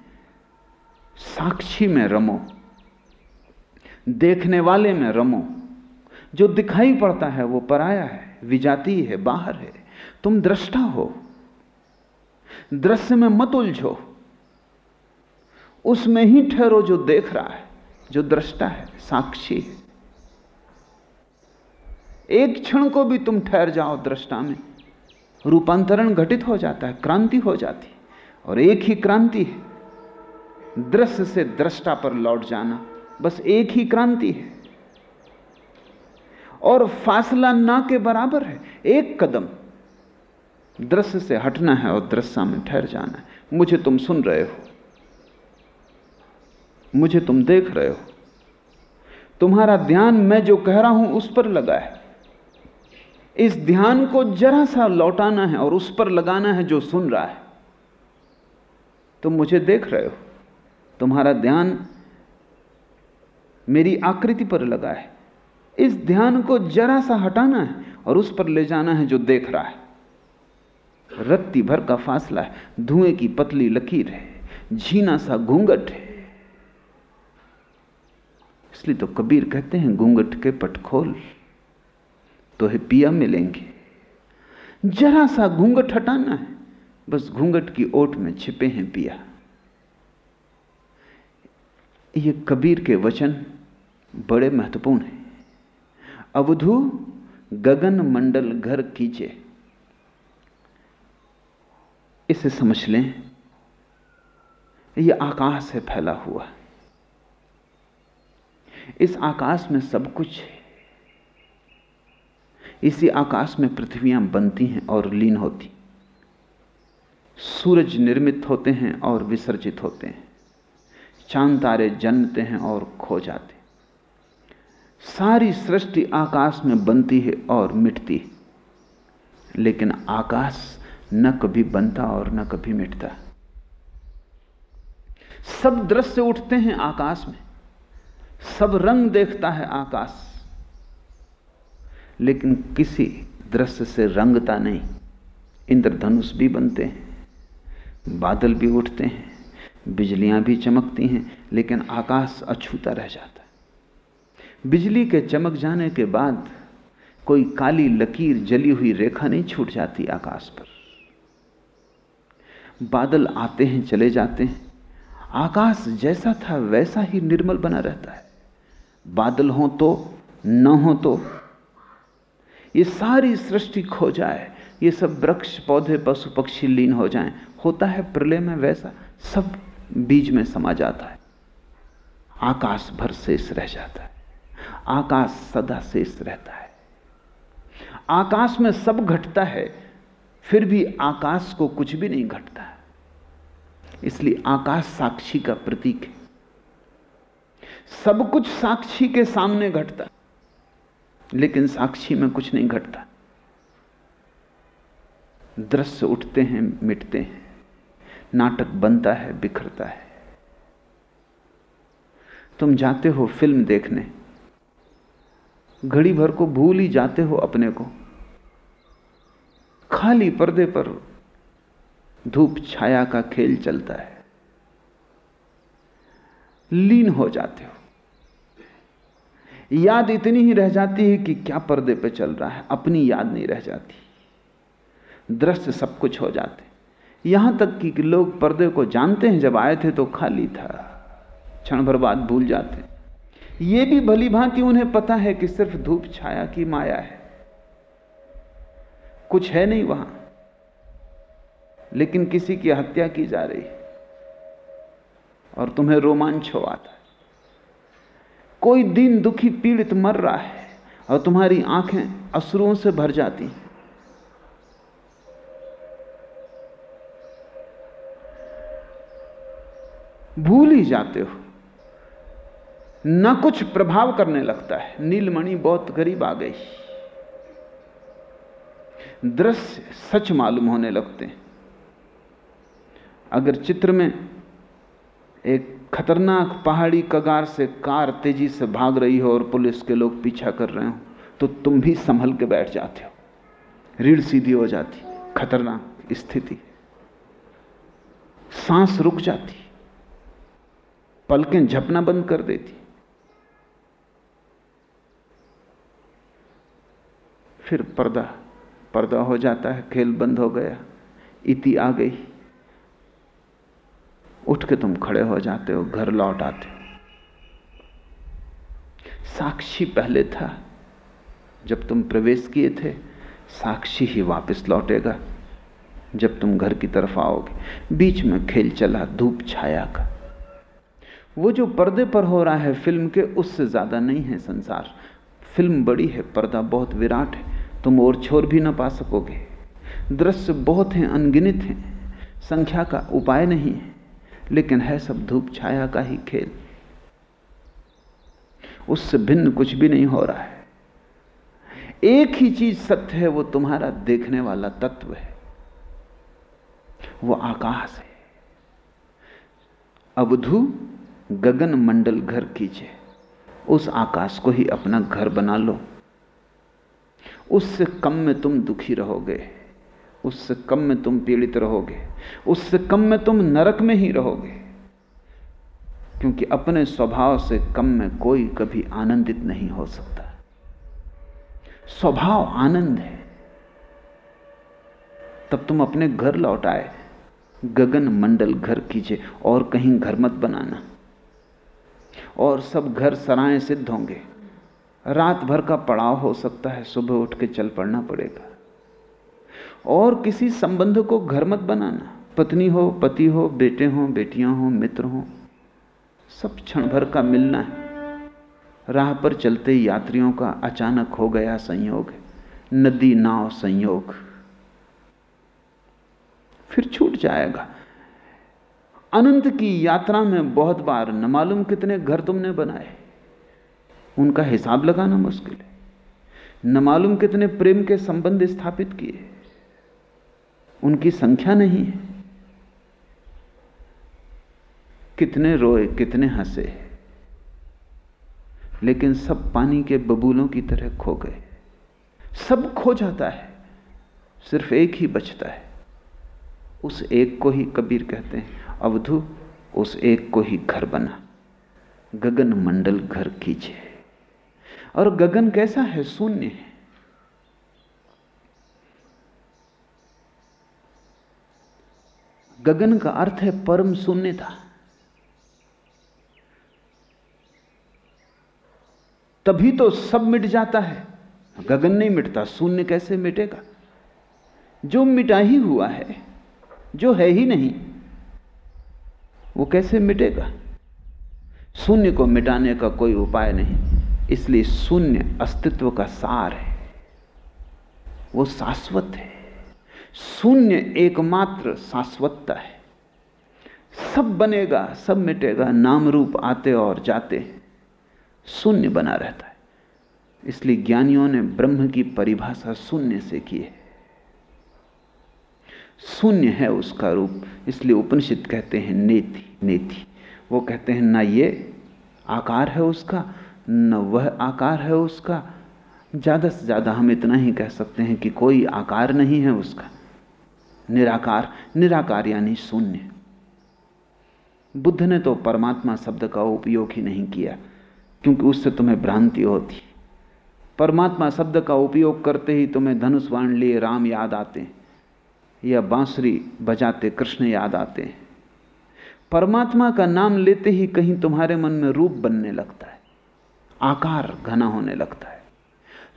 साक्षी में रमो। देखने वाले में रमो। जो दिखाई पड़ता है वो पराया है, विजाती है, बाहर है। तुम दृष्टा हो। दृश्य में मत उलझो। उसमें ही ठहरो जो देख रहा है, जो दृष्टा है, साक्षी है। एक क्षण को भी तुम ठहर जाओ दृष्टा में। रूपांतरण घटित हो जाता है, क्रांति हो जाती और एक ही क्रांति है। दृश्य से दृष्टा पर लौट जाना, बस एक ही क्रांति है। और फासला ना के बराबर है। एक कदम। दृश्य से हटना है और दृश्य में ठहर जाना है। मुझे तुम सुन रहे हो। मुझे तुम देख रहे हो। तुम्हारा ध्यान मैं जो कह रहा हूँ उस पर लगा है। इस ध्यान को जरा सा लौटाना है और उस पर लगाना है जो सुन रहा है। तुम मुझे देख रहे हो। तुम्हारा ध्यान मेरी आकृति पर लगा है। इस ध्यान को जरा सा हटाना है और उस पर ले जाना है जो देख रहा है। रत्ती भर का फासला है, धुएँ की पतली लकीर है, झीना सा घूंघट है। इसलिए तो कबीर कहते हैं, घूंघट के पट खोल तो है पिया मिलेंगे। जरा सा घूंघट हटाना है, बस घूंघट की ओट में छिपे हैं पिया। ये कबीर के वचन बड़े महत्वपूर्ण हैं। अवधु गगन मंडल घर कीजे इसे समझ लें यह आकाश से फैला हुआ। इस आकाश में सब कुछ है। इसी आकाश में पृथ्वियाँ बनती हैं और लीन होती। सूरज निर्मित होते हैं और विसर्जित होते हैं। चाँद तारे जन्मते हैं और खो जाते सारी सृष्टि आकाश में बनती है और मिटती है। लेकिन आकाश न कभी बनता और न कभी मिटता। सब दृश्य उठते हैं आकाश में। सब रंग देखता है आकाश। लेकिन किसी दृश्य से रंगता नहीं। इंद्रधनुष भी बनते हैं। बादल भी उठते हैं। बिजलियाँ भी चमकती हैं। लेकिन आकाश अछूता रह जाता बिजली के चमक जाने के बाद कोई काली लकीर जली हुई रेखा नहीं छूट जाती आकाश पर। बादल आते हैं, चले जाते हैं। आकाश जैसा था, वैसा ही निर्मल बना रहता है। बादल हो तो न हो तो। ये सारी सृष्टि खो जाए, ये सब वृक्ष, पौधे, पशु, पक्षी लीन हो जाएँ। होता है प्रलय में वैसा, सब बीज में समा जाता है। आकाश भर शेष रह जाता है। आकाश सदा शेष रहता है। आकाश में सब घटता है, फिर भी आकाश को कुछ भी नहीं घटता। इसलिए आकाश साक्षी का प्रतीक है। सब कुछ साक्षी के सामने घटता, लेकिन साक्षी में कुछ नहीं घटता। दृश्य उठते हैं, मिटते हैं, नाटक बनता है, बिखरता है। तुम जाते हो फ़िल्म देखने घड़ी भर को भूल ही जाते हो अपने को। खाली पर्दे पर धूप छाया का खेल चलता है। लीन हो जाते हो। याद इतनी ही रह जाती है कि क्या पर्दे पे चल रहा है, अपनी याद नहीं रह जाती। दृश्य सब कुछ हो जाते। यहाँ तक कि लोग पर्दे को जानते हैं, जब आए थे तो खाली था। क्षण भर बाद भूल जाते। ये भी भली भांति उन्हें पता है कि सिर्फ़ धूप छाया की माया है। कुछ है नहीं वहाँ, लेकिन किसी की हत्या की जा रही है और तुम्हें रोमांच हो आता है। कोई दिन दुखी पीड़ित मर रहा है और तुम्हारी आँखें अश्रुओं से भर जाती हैं। भूल ही जाते हो। न कुछ प्रभाव करने लगता है। नीलमणि बहुत करीब आ गई। दृश्य सच मालूम होने लगते हैं। अगर चित्र में एक खतरनाक पहाड़ी कगार से कार तेज़ी से भाग रही हो और पुलिस के लोग पीछा कर रहे हो तो तुम भी संभल के बैठ जाते हो। रीढ़ सीधी हो जाती, खतरनाक स्थिति। सांस रुक जाती, पलकें झपना बंद कर देती। फिर पर्दा पर्दा हो जाता है, खेल बंद हो गया, इति आ गई। उठ के तुम खड़े हो जाते हो, घर लौट आते हो। साक्षी पहले था, जब तुम प्रवेश किए थे, साक्षी ही वापस लौटेगा, जब तुम घर की तरफ़ आओगे। बीच में खेल चला, धूप छाया का। वो जो पर्दे पर हो रहा है फ़िल्म के, उससे ज़्यादा नहीं है संसार। फ़िल्म बड़ी है, पर्दा बहुत विराट है। तुम और छोर भी ना पा सकोगे। दृश्य बहुत हैं, अनगिनित हैं। संख्या का उपाय नहीं है, लेकिन है सब धूप छाया का ही खेल। उससे भिन्न कुछ भी नहीं हो रहा है। एक ही चीज़ सत्य है, वो तुम्हारा देखने वाला तत्व है। वो आकाश है। अवधु गगन मंडल घर कीजिए। उस आकाश को ही अपना घर बना लो। उससे कम में तुम दुखी रहोगे उससे कम में तुम पीड़ित रहोगे उससे कम में तुम नरक में ही रहोगे। क्योंकि अपने स्वभाव से कम में कोई कभी आनंदित नहीं हो सकता। स्वभाव आनंद है। तब तुम अपने घर लौट आए। गगन मंडल घर कीजिए और कहीं घर मत बनाना। और सब घर सराय सिद्ध होंगे। रात भर का पड़ाव हो सकता है, सुबह उठ के चल पड़ना पड़ेगा। और किसी संबंध को घर मत बनाना। पत्नी हो, पति हो, बेटे हो, बेटियाँ हो, मित्र हो, सब क्षण भर का मिलना है। राह पर चलते यात्रियों का अचानक हो गया संयोग नदी नाव संयोग। फिर छूट जाएगा। अनंत की यात्रा में बहुत बार न मालूम कितने घर तुमने बनाए। उनका हिसाब लगाना मुश्किल है। न मालूम कितने प्रेम के संबंध स्थापित किए। उनकी संख्या नहीं है। कितने रोए, कितने हंसे। लेकिन सब पानी के बबूलों की तरह खो गए। सब खो जाता है। सिर्फ़ एक ही बचता है। उस एक को ही कबीर कहते हैं। अवधु, उस एक को ही घर बना। गगन मंडल घर कीजिए। और गगन कैसा है? शून्य है। गगन का अर्थ है परम शून्यता। तभी तो सब मिट जाता है। गगन नहीं मिटता, शून्य कैसे मिटेगा? जो मिटा ही हुआ है, जो है ही नहीं, वो कैसे मिटेगा? शून्य को मिटाने का कोई उपाय नहीं। इसलिए शून्य अस्तित्व का सार है। वो शाश्वत है। शून्य एकमात्र शाश्वतता है। सब बनेगा, सब मिटेगा, नाम रूप आते और जाते शून्य बना रहता है। इसलिए ज्ञानियों ने ब्रह्म की परिभाषा शून्य से की है। शून्य है उसका रूप, इसलिए उपनिषद कहते हैं नेति नेति। वो कहते हैं, ना ये आकार है उसका न वह आकार है उसका। ज़्यादा से ज़्यादा हम इतना ही कह सकते हैं कि कोई आकार नहीं है उसका। निराकार निराकार यानी शून्य। बुद्ध ने तो परमात्मा शब्द का उपयोग ही नहीं किया, क्योंकि उससे तुम्हें भ्रांति होती परमात्मा शब्द का उपयोग करते ही तुम्हें धनुष लिए राम याद आते या बांसुरी बजाते कृष्ण याद आते हैं। परमात्मा का नाम लेते ही कहीं तुम्हारे मन में रूप बनने लगता है। आकार घना होने लगता है।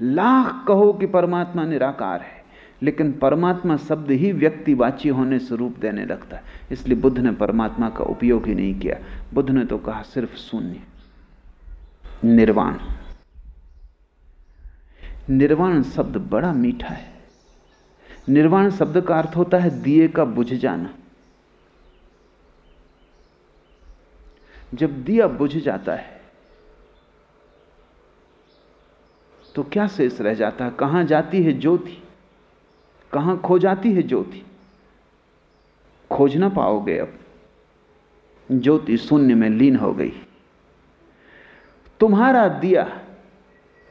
लाख कहो कि परमात्मा निराकार है, लेकिन परमात्मा शब्द ही व्यक्तिवाची होने से रूप देने लगता है। इसलिए बुद्ध ने परमात्मा का उपयोग ही नहीं किया। बुद्ध ने तो कहा, सिर्फ़ शून्य। निर्वाण। निर्वाण शब्द बड़ा मीठा है। निर्वाण शब्द का अर्थ होता है दिए का बुझ जाना। जब दिया बुझ जाता है तो क्या शेष रह जाता है? कहाँ जाती है ज्योति? कहाँ खो जाती है ज्योति? खोज ना पाओगे अब। ज्योति शून्य में लीन हो गई। तुम्हारा दिया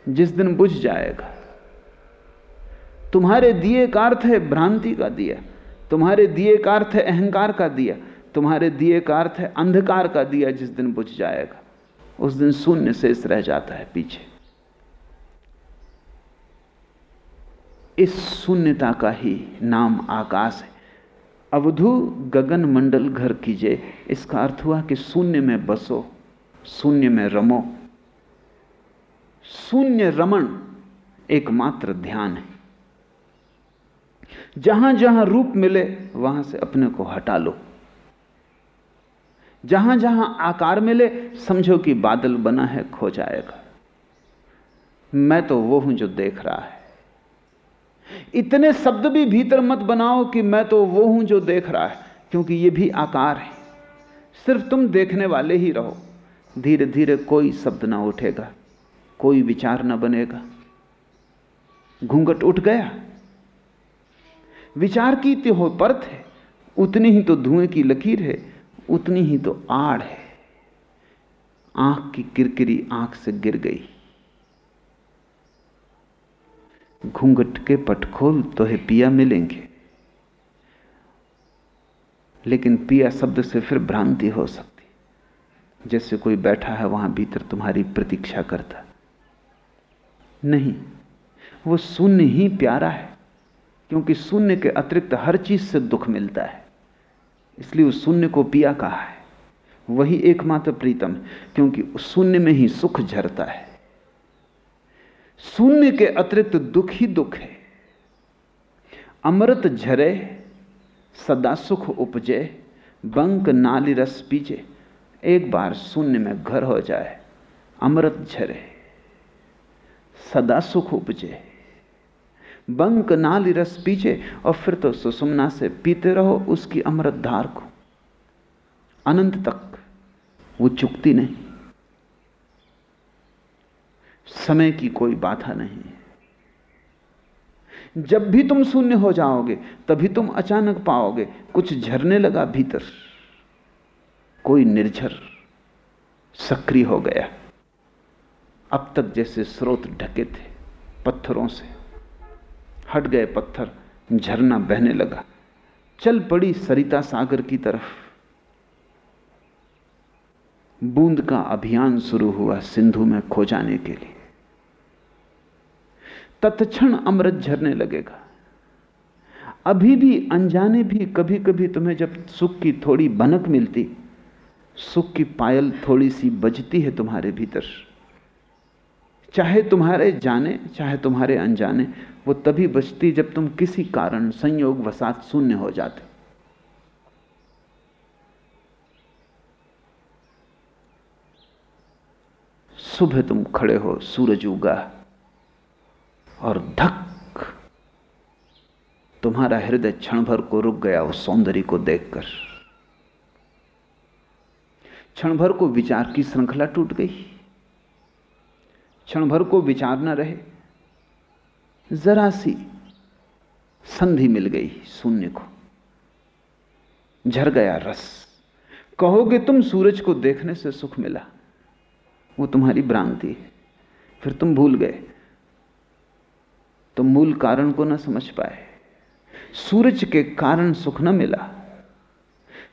जिस दिन बुझ जाएगा, तुम्हारे दिए का अर्थ है भ्रांति का दिया, तुम्हारे दिए का अर्थ है अहंकार का दिया, तुम्हारे दिए का अर्थ है अंधकार का दिया जिस दिन बुझ जाएगा, उस दिन शून्य शेष रह जाता है पीछे। इस शून्यता का ही नाम आकाश है। अवधु गगन मंडल घर कीजिए। इसका अर्थ हुआ कि शून्य में बसो, शून्य में रमो। शून्य रमण एकमात्र ध्यान है। जहाँ जहाँ रूप मिले, वहाँ से अपने को हटा लो। जहाँ जहाँ आकार मिले, समझो कि बादल बना है, खो जाएगा। मैं तो वो हूँ जो देख रहा है। इतने शब्द भी भीतर मत बनाओ कि मैं तो वो हूँ जो देख रहा है, क्योंकि ये भी आकार है। सिर्फ़ तुम देखने वाले ही रहो। धीरे धीरे कोई शब्द ना उठेगा, कोई विचार ना बनेगा। घूंघट उठ गया। विचार की तो हो परत है, उतनी ही तो धुएँ की लकीर है, उतनी ही तो आड़ है। आँख की किरकिरी आँख से गिर गई। घूंघट के तो है पिया मिलेंगे। लेकिन पिया शब्द से फिर भ्रांति हो सकती। जैसे कोई बैठा है वहाँ भीतर तुम्हारी प्रतीक्षा करता। नहीं, वो शून्य ही प्यारा है, क्योंकि शून्य के अतिरिक्त हर चीज़ से दुख मिलता है। इसलिए उस शून्य को पिया कहा है। वही एकमात्र प्रीतम, क्योंकि उस शून्य में ही सुख झरता है। शून्य के अतिरिक्त दुख ही दुख है। अमृत झरे, सदा सुख उपजे, बंक नाली रस पीजे, एक बार शून्य में घर हो जाए, अमृत झरे, सदा सुख उपजे। बंक नाली रस पीछे और फिर तो सुषुमना से पीते रहो उसकी अमृत धार को। अनंत तक वो चुकती नहीं। समय की कोई बाधा नहीं। जब भी तुम शून्य हो जाओगे, तभी तुम अचानक पाओगे, कुछ झरने लगा भीतर। कोई निर्झर, सक्रिय हो गया। अब तक जैसे स्रोत ढके थे पत्थरों से। हट गए पत्थर, झरना बहने लगा। चल पड़ी सरिता सागर की तरफ़। बूंद का अभियान शुरू हुआ सिंधु में खो जाने के लिए। तत्क्षण अमृत झरने लगेगा। अभी भी, अनजाने भी कभी कभी तुम्हें जब सुख की थोड़ी भनक मिलती, सुख की पायल थोड़ी सी बजती है तुम्हारे भीतर। चाहे तुम्हारे जाने, चाहे तुम्हारे अनजाने, वो तभी बचती जब तुम किसी कारण, संयोग, वसात शून्य हो जाते। सुबह तुम खड़े हो, सूरज उगा। और धक। तुम्हारा हृदय क्षण भर को रुक गया उस सौंदर्य को देखकर। क्षण भर को विचार की श्रृंखला टूट गई। क्षण भर को विचार न रहे। जरा सी संधि मिल गई शून्य को। झर गया रस। कहोगे तुम सूरज को देखने से सुख मिला। वो तुम्हारी भ्रांति है। फिर तुम भूल गए। तुम मूल कारण को ना समझ पाए। सूरज के कारण सुख न मिला।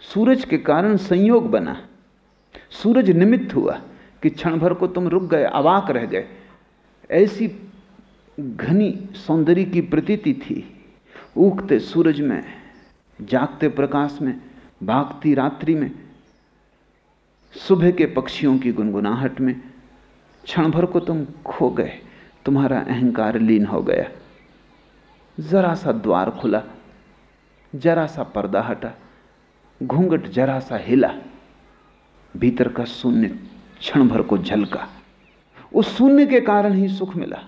सूरज के कारण संयोग बना। सूरज निमित्त हुआ कि क्षण भर को तुम रुक गए, अवाक रह गए। ऐसी घनी सौंदर्य की प्रतीति थी। उगते सूरज में, जागते प्रकाश में, भागती रात्रि में, सुबह के पक्षियों की गुनगुनाहट में, क्षण भर को तुम खो गए। तुम्हारा अहंकार लीन हो गया। जरा सा द्वार खुला, जरा सा पर्दा हटा, घूंघट जरा सा हिला, भीतर का शून्य क्षण भर को झलका। उस शून्य के कारण ही सुख मिला।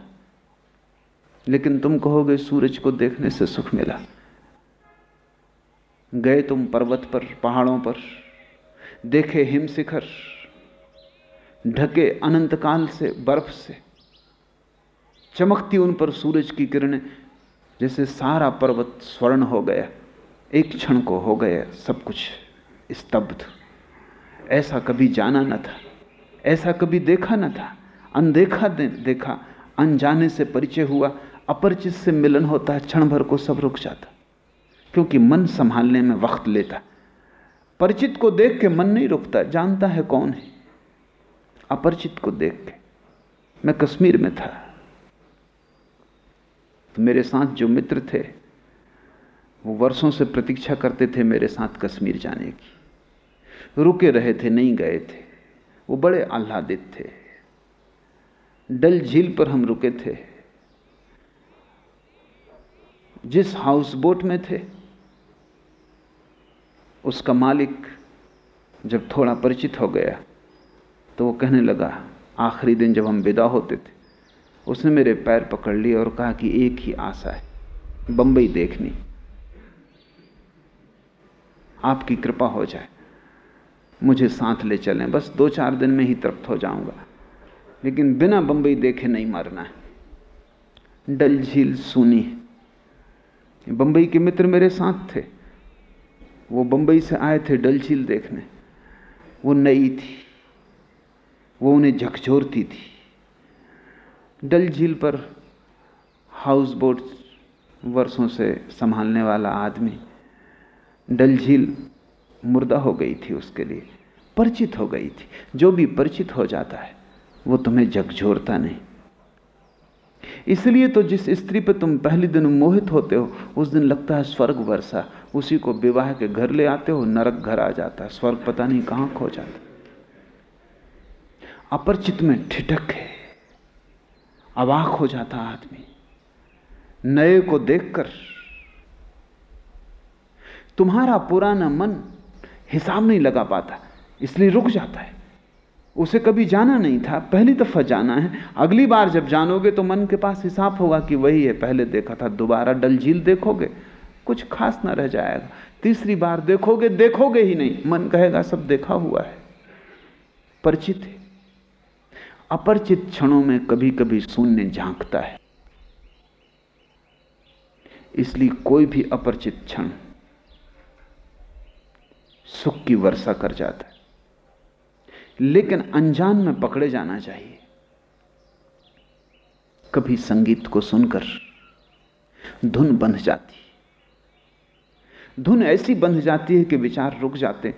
लेकिन तुम कहोगे सूरज को देखने से सुख मिला। गए तुम पर्वत पर, पहाड़ों पर, देखे हिम शिखर ढके अनंत काल से, बर्फ़ से चमकती उन पर सूरज की किरणें जैसे सारा पर्वत स्वर्ण हो गया। एक क्षण को हो गया सब कुछ स्तब्ध। ऐसा कभी जाना न था ऐसा कभी देखा न था अनदेखा दे, देखा अनजाने से परिचय हुआ अपरिचित से मिलन होता है क्षण भर को सब रुक जाता क्योंकि मन संभालने में वक्त लेता। परिचित को देख के मन नहीं रुकता जानता है कौन है। अपरिचित को देख के। मैं कश्मीर में था। मेरे साथ जो मित्र थे, वो वर्षों से प्रतीक्षा करते थे मेरे साथ कश्मीर जाने की। रुके रहे थे, नहीं गए थे। वो बड़े आह्लादित थे। डल झील पर हम रुके थे। जिस हाउस बोट में थे, उसका मालिक जब थोड़ा परिचित हो गया तो वो कहने लगा, आखिरी दिन जब हम विदा होते थे उसने मेरे पैर पकड़ लिए और कहा कि एक ही आशा है, बंबई देखनी। आपकी कृपा हो जाए। मुझे साथ ले चलें, बस दो चार दिन में ही तृप्त हो जाऊँगा। लेकिन बिना बंबई देखे नहीं मरना है। डल झील सुनी बंबई के मित्र मेरे साथ थे। वो बंबई से आए थे डल झील देखने। वो नई थी। वो उन्हें झकझोरती थी। डल झील पर हाउस बोट वर्षों से संभालने वाला आदमी डल झील मुर्दा हो गई थी उसके लिए, परिचित हो गई थी। जो भी परिचित हो जाता है, वो तुम्हें झकझोरता नहीं। इसलिए तो जिस स्त्री पर तुम पहले दिन मोहित होते हो, उस दिन लगता है स्वर्ग वर्षा। उसी को विवाह के घर ले आते हो, नरक घर आ जाता है, स्वर्ग पता नहीं कहाँ खो जाता। अपरिचित में ठिठक है। अवाक हो जाता आदमी। नए को देखकर तुम्हारा पुराना मन हिसाब नहीं लगा पाता, इसलिए रुक जाता है। उसे कभी जाना नहीं था, पहली दफ़ा जाना है। अगली बार जब जानोगे तो मन के पास हिसाब होगा कि वही है, पहले देखा था, दोबारा डल झील देखोगे, कुछ खास ना रह जाएगा। तीसरी बार देखोगे देखोगे ही नहीं, मन कहेगा, सब देखा हुआ है, परिचित है। अपरिचित क्षणों में कभी कभी शून्य झांकता है। इसलिए कोई भी अपरिचित क्षण सुख की वर्षा कर जाता है। लेकिन अनजान में पकड़े जाना चाहिए। कभी संगीत को सुनकर धुन बंध जाती धुन ऐसी बंध जाती है कि विचार रुक जाते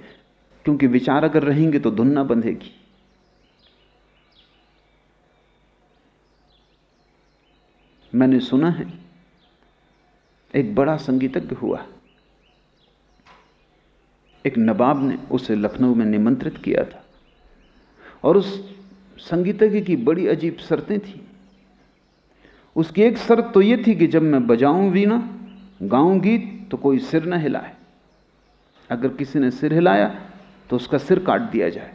क्योंकि विचार अगर रहेंगे तो धुन ना बंधेगी। मैंने सुना है, एक बड़ा संगीतज्ञ हुआ। एक नवाब ने उसे लखनऊ में निमंत्रित किया था। और उस संगीतज्ञ की बड़ी अजीब शर्तें थी। उसकी एक शर्त तो यह थी कि जब मैं बजाऊं वीणा, गाऊं गीत तो कोई सिर न हिलाए। अगर किसी ने सिर हिलाया तो उसका सिर काट दिया जाए।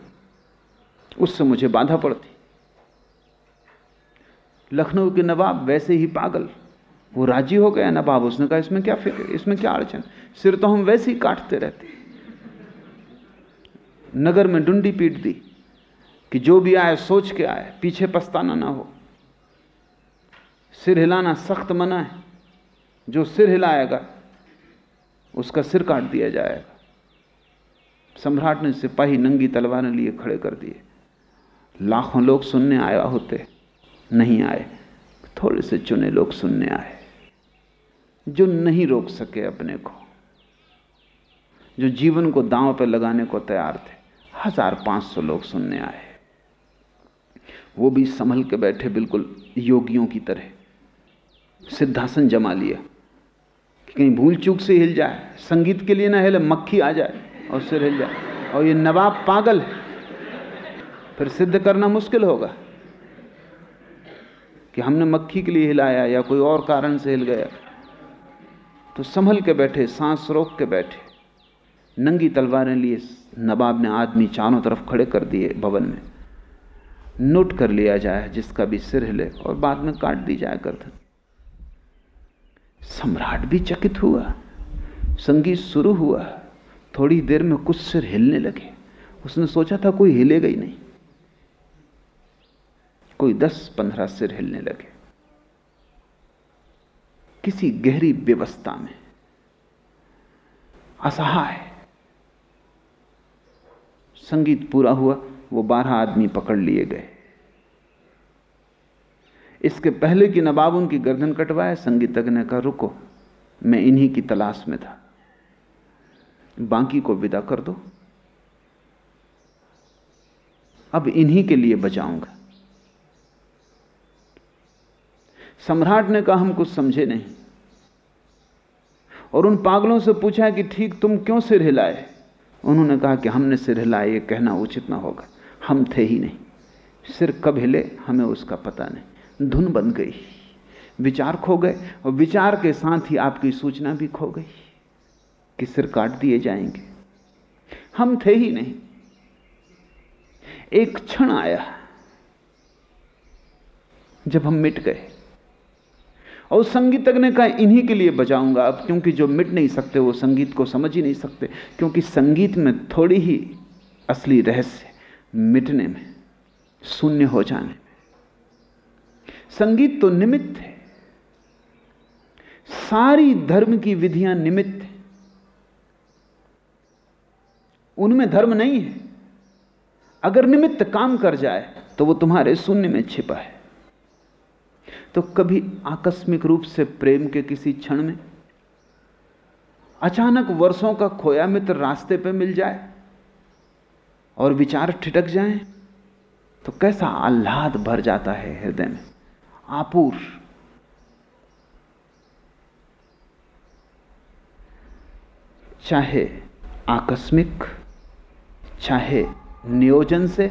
उससे मुझे बाधा पड़ती। लखनऊ के नवाब वैसे ही पागल। वो राज़ी हो गया नवाब। उसने कहा, इसमें क्या फ़िक्र, इसमें क्या अड़चन? सिर तो हम वैसे ही काटते रहते। नगर में डुंडी पीट दी कि जो भी आए, सोच के आए, पीछे पछताना ना हो। सिर हिलाना सख्त मना है। जो सिर हिलाएगा, उसका सिर काट दिया जाएगा। सम्राट ने सिपाही नंगी तलवार लिए खड़े कर दिए। लाखों लोग सुनने आया होते। नहीं आए। थोड़े से चुने लोग सुनने आए। जो नहीं रोक सके अपने को। जो जीवन को दांव पर लगाने को तैयार थे। हज़ार पाँच सौ लोग सुनने आए। वो भी संभल के बैठे बिल्कुल योगियों की तरह। सिद्धासन जमा लिया। कि कहीं भूल चूक से हिल जाए। संगीत के लिए ना हिले, मक्खी आ जाए और सिर हिल जाए। और ये नवाब पागल है। फिर सिद्ध करना मुश्किल होगा। कि हमने मक्खी के लिए हिलाया या कोई और कारण से हिल गया। तो संभल के बैठे, सांस रोक के बैठे, नंगी तलवारें लिए नवाब ने आदमी चारों तरफ़ खड़े कर दिए भवन में। नोट कर लिया जाए जिसका भी सिर हिले और बाद में काट दी जाए गर्दन। सम्राट भी चकित हुआ, संगीत शुरू हुआ, थोड़ी देर में कुछ सिर हिलने लगे। उसने सोचा था कोई हिलेगा ही नहीं। कोई दस पंद्रह सिर हिलने लगे। किसी गहरी व्यवस्था में। असहाय। संगीत पूरा हुआ, वो बारह आदमी पकड़ लिए गए। इसके पहले कि नवाब उनकी गर्दन कटवाए, संगीतज्ञ कहा रुको, मैं इन्हीं की तलाश में था। बाकी को विदा कर दो। अब इन्हीं के लिए बचाऊँगा सम्राट ने कहा, हम कुछ समझे नहीं। और उन पागलों से पूछा कि, ठीक, तुम क्यों सिर हिलाए? उन्होंने कहा कि, हमने सिर हिलाए, ये कहना उचित ना होगा। हम थे ही नहीं। सिर कब हिले, हमें उसका पता नहीं। धुन बन गई। विचार खो गए और विचार के साथ ही आपकी सूचना भी खो गई कि सिर काट दिए जाएँगे। हम थे ही नहीं। एक क्षण आया जब हम मिट गए। और संगीतज्ञ ने कहा इन्हीं के लिए बजाऊँगा अब, क्योंकि जो मिट नहीं सकते, वो संगीत को समझ ही नहीं सकते, क्योंकि संगीत में थोड़ी ही असली रहस्य मिटने में, शून्य हो जाने में। संगीत तो निमित्त है। सारी धर्म की विधियाँ निमित्त हैं। उनमें धर्म नहीं है। अगर निमित्त काम कर जाए तो वो तुम्हारे शून्य में छिपा है। तो कभी आकस्मिक रूप से प्रेम के किसी क्षण में अचानक वर्षों का खोया मित्र रास्ते पे मिल जाए और विचार ठिटक जाए तो कैसा आह्लाद भर जाता है हृदय में। आपूर। चाहे आकस्मिक, चाहे नियोजन से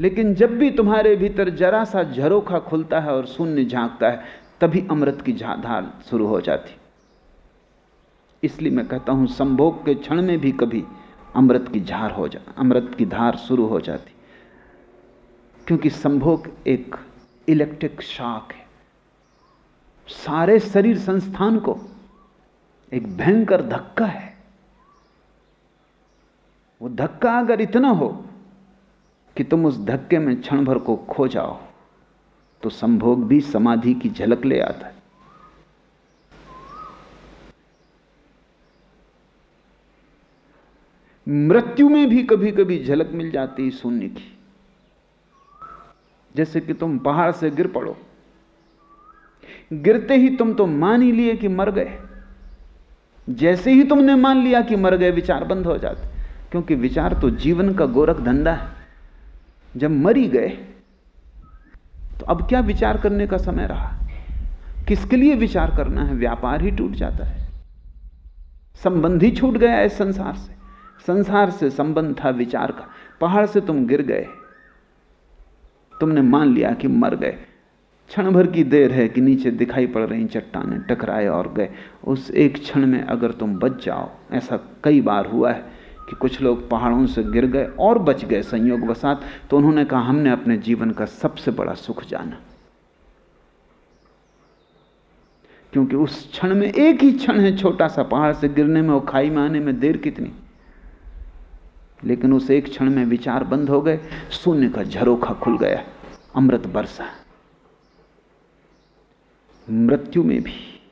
लेकिन जब भी तुम्हारे भीतर जरा सा झरोखा खुलता है और शून्य झांकता है, तभी अमृत की धार शुरू हो जाती। इसलिए मैं कहता हूँ, संभोग के क्षण में भी कभी अमृत की झार हो जा, अमृत की धार शुरू हो जाती। क्योंकि संभोग एक इलेक्ट्रिक शॉक है। सारे शरीर संस्थान को एक भयंकर धक्का है। वो धक्का अगर इतना हो कि तुम उस धक्के में क्षण भर को खो जाओ तो संभोग भी समाधि की झलक ले आता है। मृत्यु में भी कभी कभी झलक मिल जाती है शून्य की। जैसे कि तुम पहाड़ से गिर पड़ो। गिरते ही तुम तो मान ही लिए कि मर गए। जैसे ही तुमने मान लिया कि मर गए, विचार बंद हो जाते क्योंकि विचार तो जीवन का गोरख धंधा है। जब मरी गए तो अब क्या विचार करने का समय रहा? किसके लिए विचार करना है? व्यापार ही टूट जाता है। संबंध ही छूट गया इस संसार से। संसार से संबंध था विचार का। पहाड़ से तुम गिर गए। तुमने मान लिया कि मर गए। क्षण भर की देर है कि नीचे दिखाई पड़ रही चट्टाने टकराए और गए। उस एक क्षण में अगर तुम बच जाओ, ऐसा कई बार हुआ है। कि कुछ लोग पहाड़ों से गिर गए और बच गए संयोग वसात तो उन्होंने कहा, हमने अपने जीवन का सबसे बड़ा सुख जाना। क्योंकि उस क्षण में एक ही क्षण है, छोटा सा पहाड़ से गिरने में और खाई में आने में देर कितनी। लेकिन उस एक क्षण में विचार बंद हो गए, शून्य का झरोखा खुल गया, अमृत बरसा। मृत्यु में भी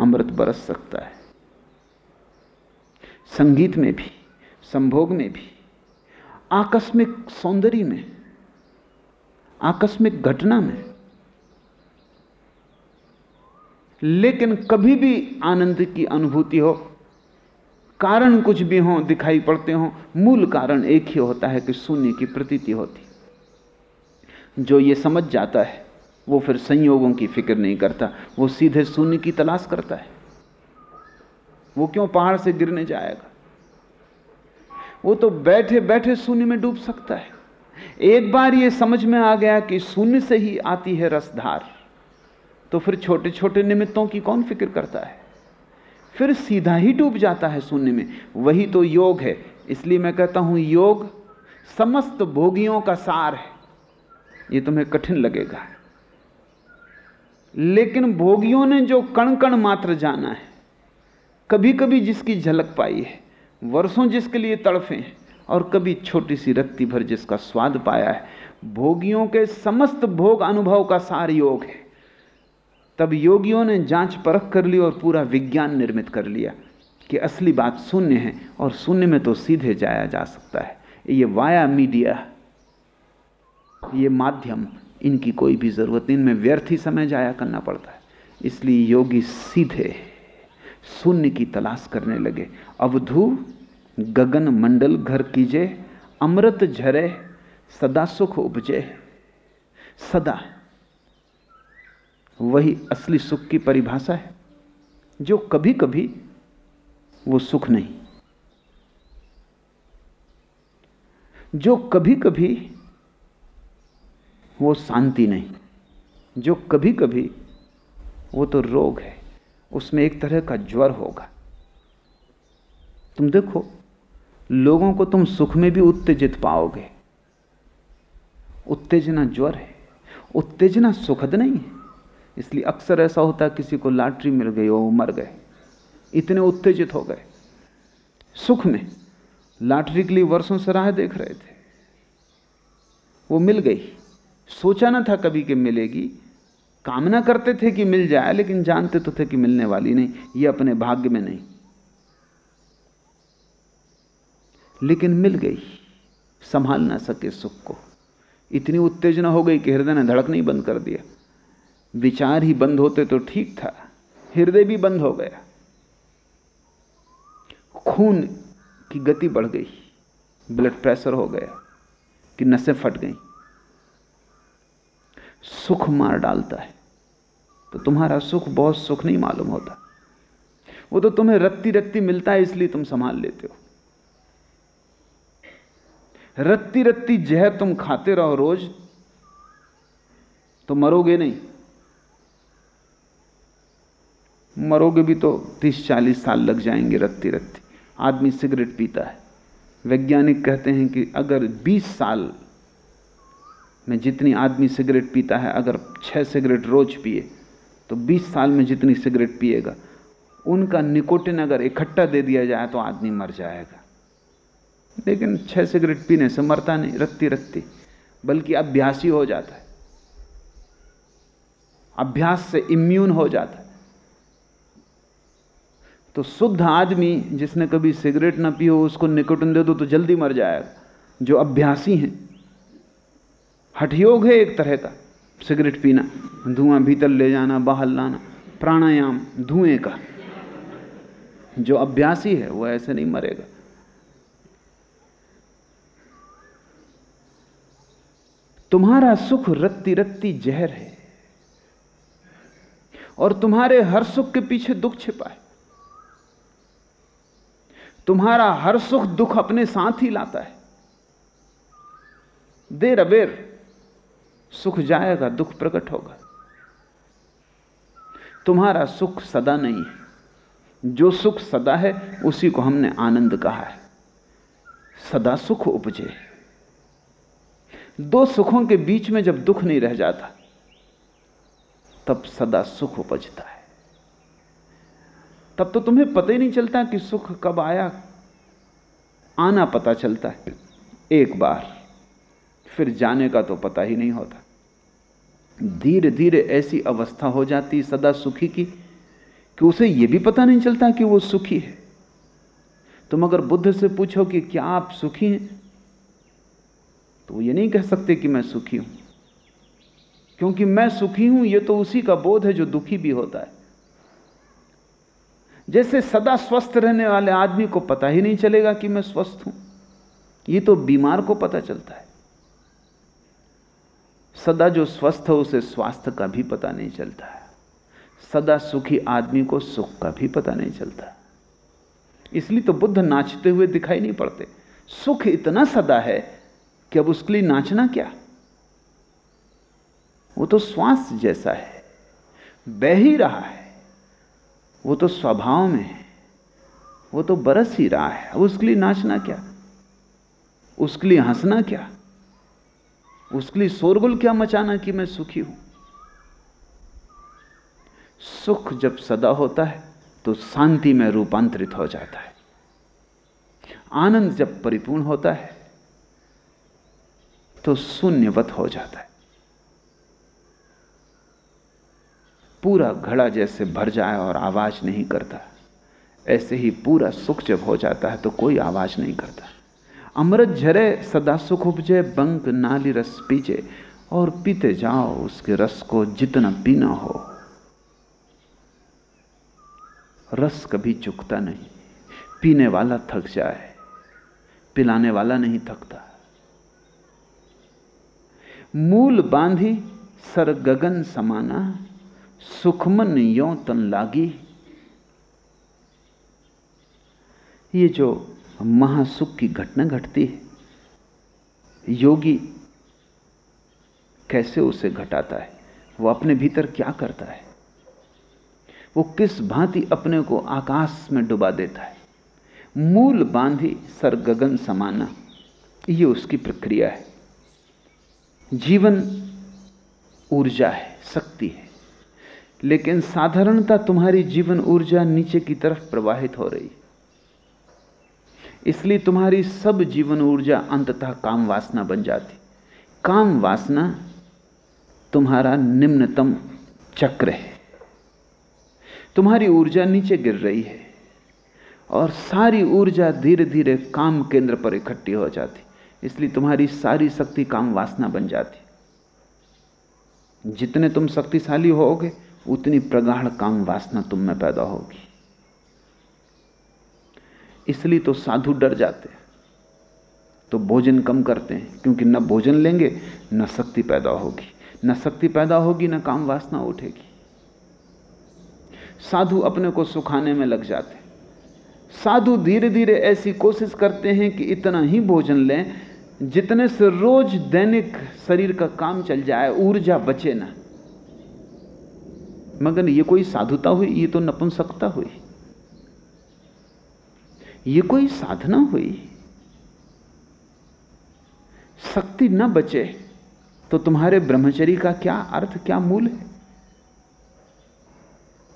अमृत बरस सकता है। संगीत में भी संभोग में भी, आकस्मिक सौंदर्य में, आकस्मिक घटना में। लेकिन कभी भी आनंद की अनुभूति हो, कारण कुछ भी हो, दिखाई पड़ते हो, मूल कारण एक ही होता है कि शून्य की प्रतीति होती। जो ये समझ जाता है, वो फिर संयोगों की फ़िक्र नहीं करता, वो सीधे शून्य की तलाश करता है। वो क्यों पहाड़ से गिरने जाएगा? वो तो बैठे बैठे शून्य में डूब सकता है। एक बार ये समझ में आ गया कि शून्य से ही आती है रसधार। तो फिर छोटे छोटे निमित्तों की कौन फ़िक्र करता है? फिर सीधा ही डूब जाता है शून्य में। वही तो योग है। इसलिए मैं कहता हूँ, योग समस्त भोगियों का सार है। ये तुम्हें कठिन लगेगा। लेकिन भोगियों ने जो कण कण मात्र जाना है कभी कभी जिसकी झलक पाई है वर्षों जिसके लिए तड़फे और कभी छोटी सी रत्ती भर जिसका स्वाद पाया है, भोगियों के समस्त भोग अनुभव का सार योग है। तब योगियों ने जाँच परख कर ली और पूरा विज्ञान निर्मित कर लिया कि असली बात शून्य है और शून्य में तो सीधे जाया जा सकता है। ये वाया मीडिया, ये माध्यम, इनकी कोई भी ज़रूरत नहीं, इनमें व्यर्थ ही समय जाया करना पड़ता है। इसलिए योगी सीधे शून्य की तलाश करने लगे अवधु, गगन मंडल घर कीजे, अमृत झरे, सदा सुख उपजे। सदा। वही असली सुख की परिभाषा है, जो कभी कभी वो सुख नहीं। जो कभी कभी वो शांति नहीं। जो कभी कभी वो तो रोग है, उसमें एक तरह का ज्वर होगा। तुम देखो, लोगों को तुम सुख में भी उत्तेजित पाओगे। उत्तेजना ज्वर है, उत्तेजना सुखद नहीं है। इसलिए अक्सर ऐसा होता है, किसी को लॉटरी मिल गई वो मर गए, इतने उत्तेजित हो गए। सुख में, लॉटरी के लिए वर्षों से राह देख रहे थे। वो मिल गई। सोचा ना था कभी कि मिलेगी। कामना करते थे कि मिल जाए, लेकिन जानते तो थे कि मिलने वाली नहीं। ये अपने भाग्य में नहीं। लेकिन मिल गई। संभाल ना सके सुख को। इतनी उत्तेजना हो गई कि हृदय ने धड़कना ही बंद कर दिया। विचार ही बंद होते तो ठीक था। हृदय भी बंद हो गया। खून की गति बढ़ गई। ब्लड प्रेशर हो गया कि नसें फट गई। सुख मार डालता है। तो तुम्हारा सुख बहुत सुख नहीं मालूम होता। वो तो तुम्हें रत्ती रत्ती मिलता है इसलिए तुम संभाल लेते हो। रत्ती रत्ती जहर तुम खाते रहो रोज तो मरोगे नहीं। मरोगे भी तो तीस चालीस साल लग जाएँगे रत्ती रत्ती। आदमी सिगरेट पीता है। वैज्ञानिक कहते हैं कि अगर 20 साल में जितनी आदमी सिगरेट पीता है, अगर छह सिगरेट रोज पिए तो 20 साल में जितनी सिगरेट पिएगा, उनका निकोटिन अगर इकट्ठा दे दिया जाए तो आदमी मर जाएगा। लेकिन छह सिगरेट पीने से मरता नहीं, रत्ती रत्ती, बल्कि अभ्यासी हो जाता है। अभ्यास से इम्यून हो जाता है। तो शुद्ध आदमी जिसने कभी सिगरेट ना पी हो, उसको निकोटिन दे दो तो जल्दी मर जाएगा। जो अभ्यासी हैं, हठयोग है एक तरह का, सिगरेट पीना, धुआँ भीतर ले जाना, बाहर लाना, प्राणायाम, धुएँ का। जो अभ्यासी है, वो ऐसे नहीं मरेगा। तुम्हारा सुख रत्ती रत्ती जहर है और तुम्हारे हर सुख के पीछे दुख छिपा है। तुम्हारा हर सुख दुख अपने साथ ही लाता है। देर अबेर सुख जाएगा, दुख प्रकट होगा। तुम्हारा सुख सदा नहीं है। जो सुख सदा है, उसी को हमने आनंद कहा है। सदा सुख उपजे। दो सुखों के बीच में जब दुख नहीं रह जाता, तब सदा सुख उपजता है। तब तो तुम्हें पता ही नहीं चलता कि सुख कब आया। आना पता चलता है, एक बार। फिर जाने का तो पता ही नहीं होता। धीरे धीरे ऐसी अवस्था हो जाती सदा सुखी की, कि उसे यह भी पता नहीं चलता कि वो सुखी है। तुम अगर बुद्ध से पूछो कि क्या आप सुखी हैं तो वो ये नहीं कह सकते कि मैं सुखी हूँ। क्योंकि मैं सुखी हूँ, ये तो उसी का बोध है जो दुखी भी होता है। जैसे सदा स्वस्थ रहने वाले आदमी को पता ही नहीं चलेगा कि मैं स्वस्थ हूँ। ये तो बीमार को पता चलता है। सदा जो स्वस्थ है, उसे स्वास्थ्य का भी पता नहीं चलता है। सदा सुखी आदमी को सुख का भी पता नहीं चलता इसलिए तो बुद्ध नाचते हुए दिखाई नहीं पड़ते। सुख इतना सदा है कि अब उसके लिए नाचना क्या? वो तो श्वास जैसा है, बह ही रहा है, वो तो स्वभाव में है, वो तो बरस ही रहा है। अब उसके लिए नाचना क्या? उसके लिए हंसना क्या? उसके लिए शोरगुल क्या मचाना कि मैं सुखी हूँ? सुख जब सदा होता है तो शांति में रूपांतरित हो जाता है। आनंद जब परिपूर्ण होता है तो शून्यवत हो जाता है। पूरा घड़ा जैसे भर जाए और आवाज़ नहीं करता। ऐसे ही पूरा सुख जब हो जाता है तो कोई आवाज़ नहीं करता। अमृत झरे, सदा सुख उपजे, बंक नाली रस पीजे, और पीते जाओ उसके रस को जितना पीना हो। रस कभी चुकता नहीं। पीने वाला थक जाए, पिलाने वाला नहीं थकता। मूल बांधी सर गगन समाना, सुखमन यो तन लागी। ये जो महासुख की घटना घटती है, योगी कैसे उसे घटाता है? वो अपने भीतर क्या करता है? वो किस भांति अपने को आकाश में डुबा देता है? मूल बांधी सर गगन समाना, ये उसकी प्रक्रिया है। जीवन ऊर्जा है, शक्ति है। लेकिन साधारणता तुम्हारी जीवन ऊर्जा नीचे की तरफ़ प्रवाहित हो रही इसलिए तुम्हारी सब जीवन ऊर्जा अंततः काम वासना बन जाती। काम वासना तुम्हारा निम्नतम चक्र है। तुम्हारी ऊर्जा नीचे गिर रही है और सारी ऊर्जा धीरे धीरे काम केंद्र पर इकट्ठी हो जाती। इसलिए तुम्हारी सारी शक्ति काम वासना बन जाती। जितने तुम शक्तिशाली होगे, उतनी प्रगाढ़ काम वासना तुम में पैदा होगी। इसलिए तो साधु डर जाते तो भोजन कम करते हैं, क्योंकि न भोजन लेंगे, न शक्ति पैदा होगी। न शक्ति पैदा होगी, न काम वासना उठेगी। साधु अपने को सुखाने में लग जाते साधु धीरे धीरे ऐसी कोशिश करते हैं कि इतना ही भोजन लें जितने से रोज दैनिक शरीर का काम चल जाए, ऊर्जा बचे ना। मगर ये कोई साधुता हुई, ये तो नपुंसकता हुई। ये कोई साधना हुई। शक्ति न बचे तो तुम्हारे ब्रह्मचरी का क्या अर्थ, क्या मूल है?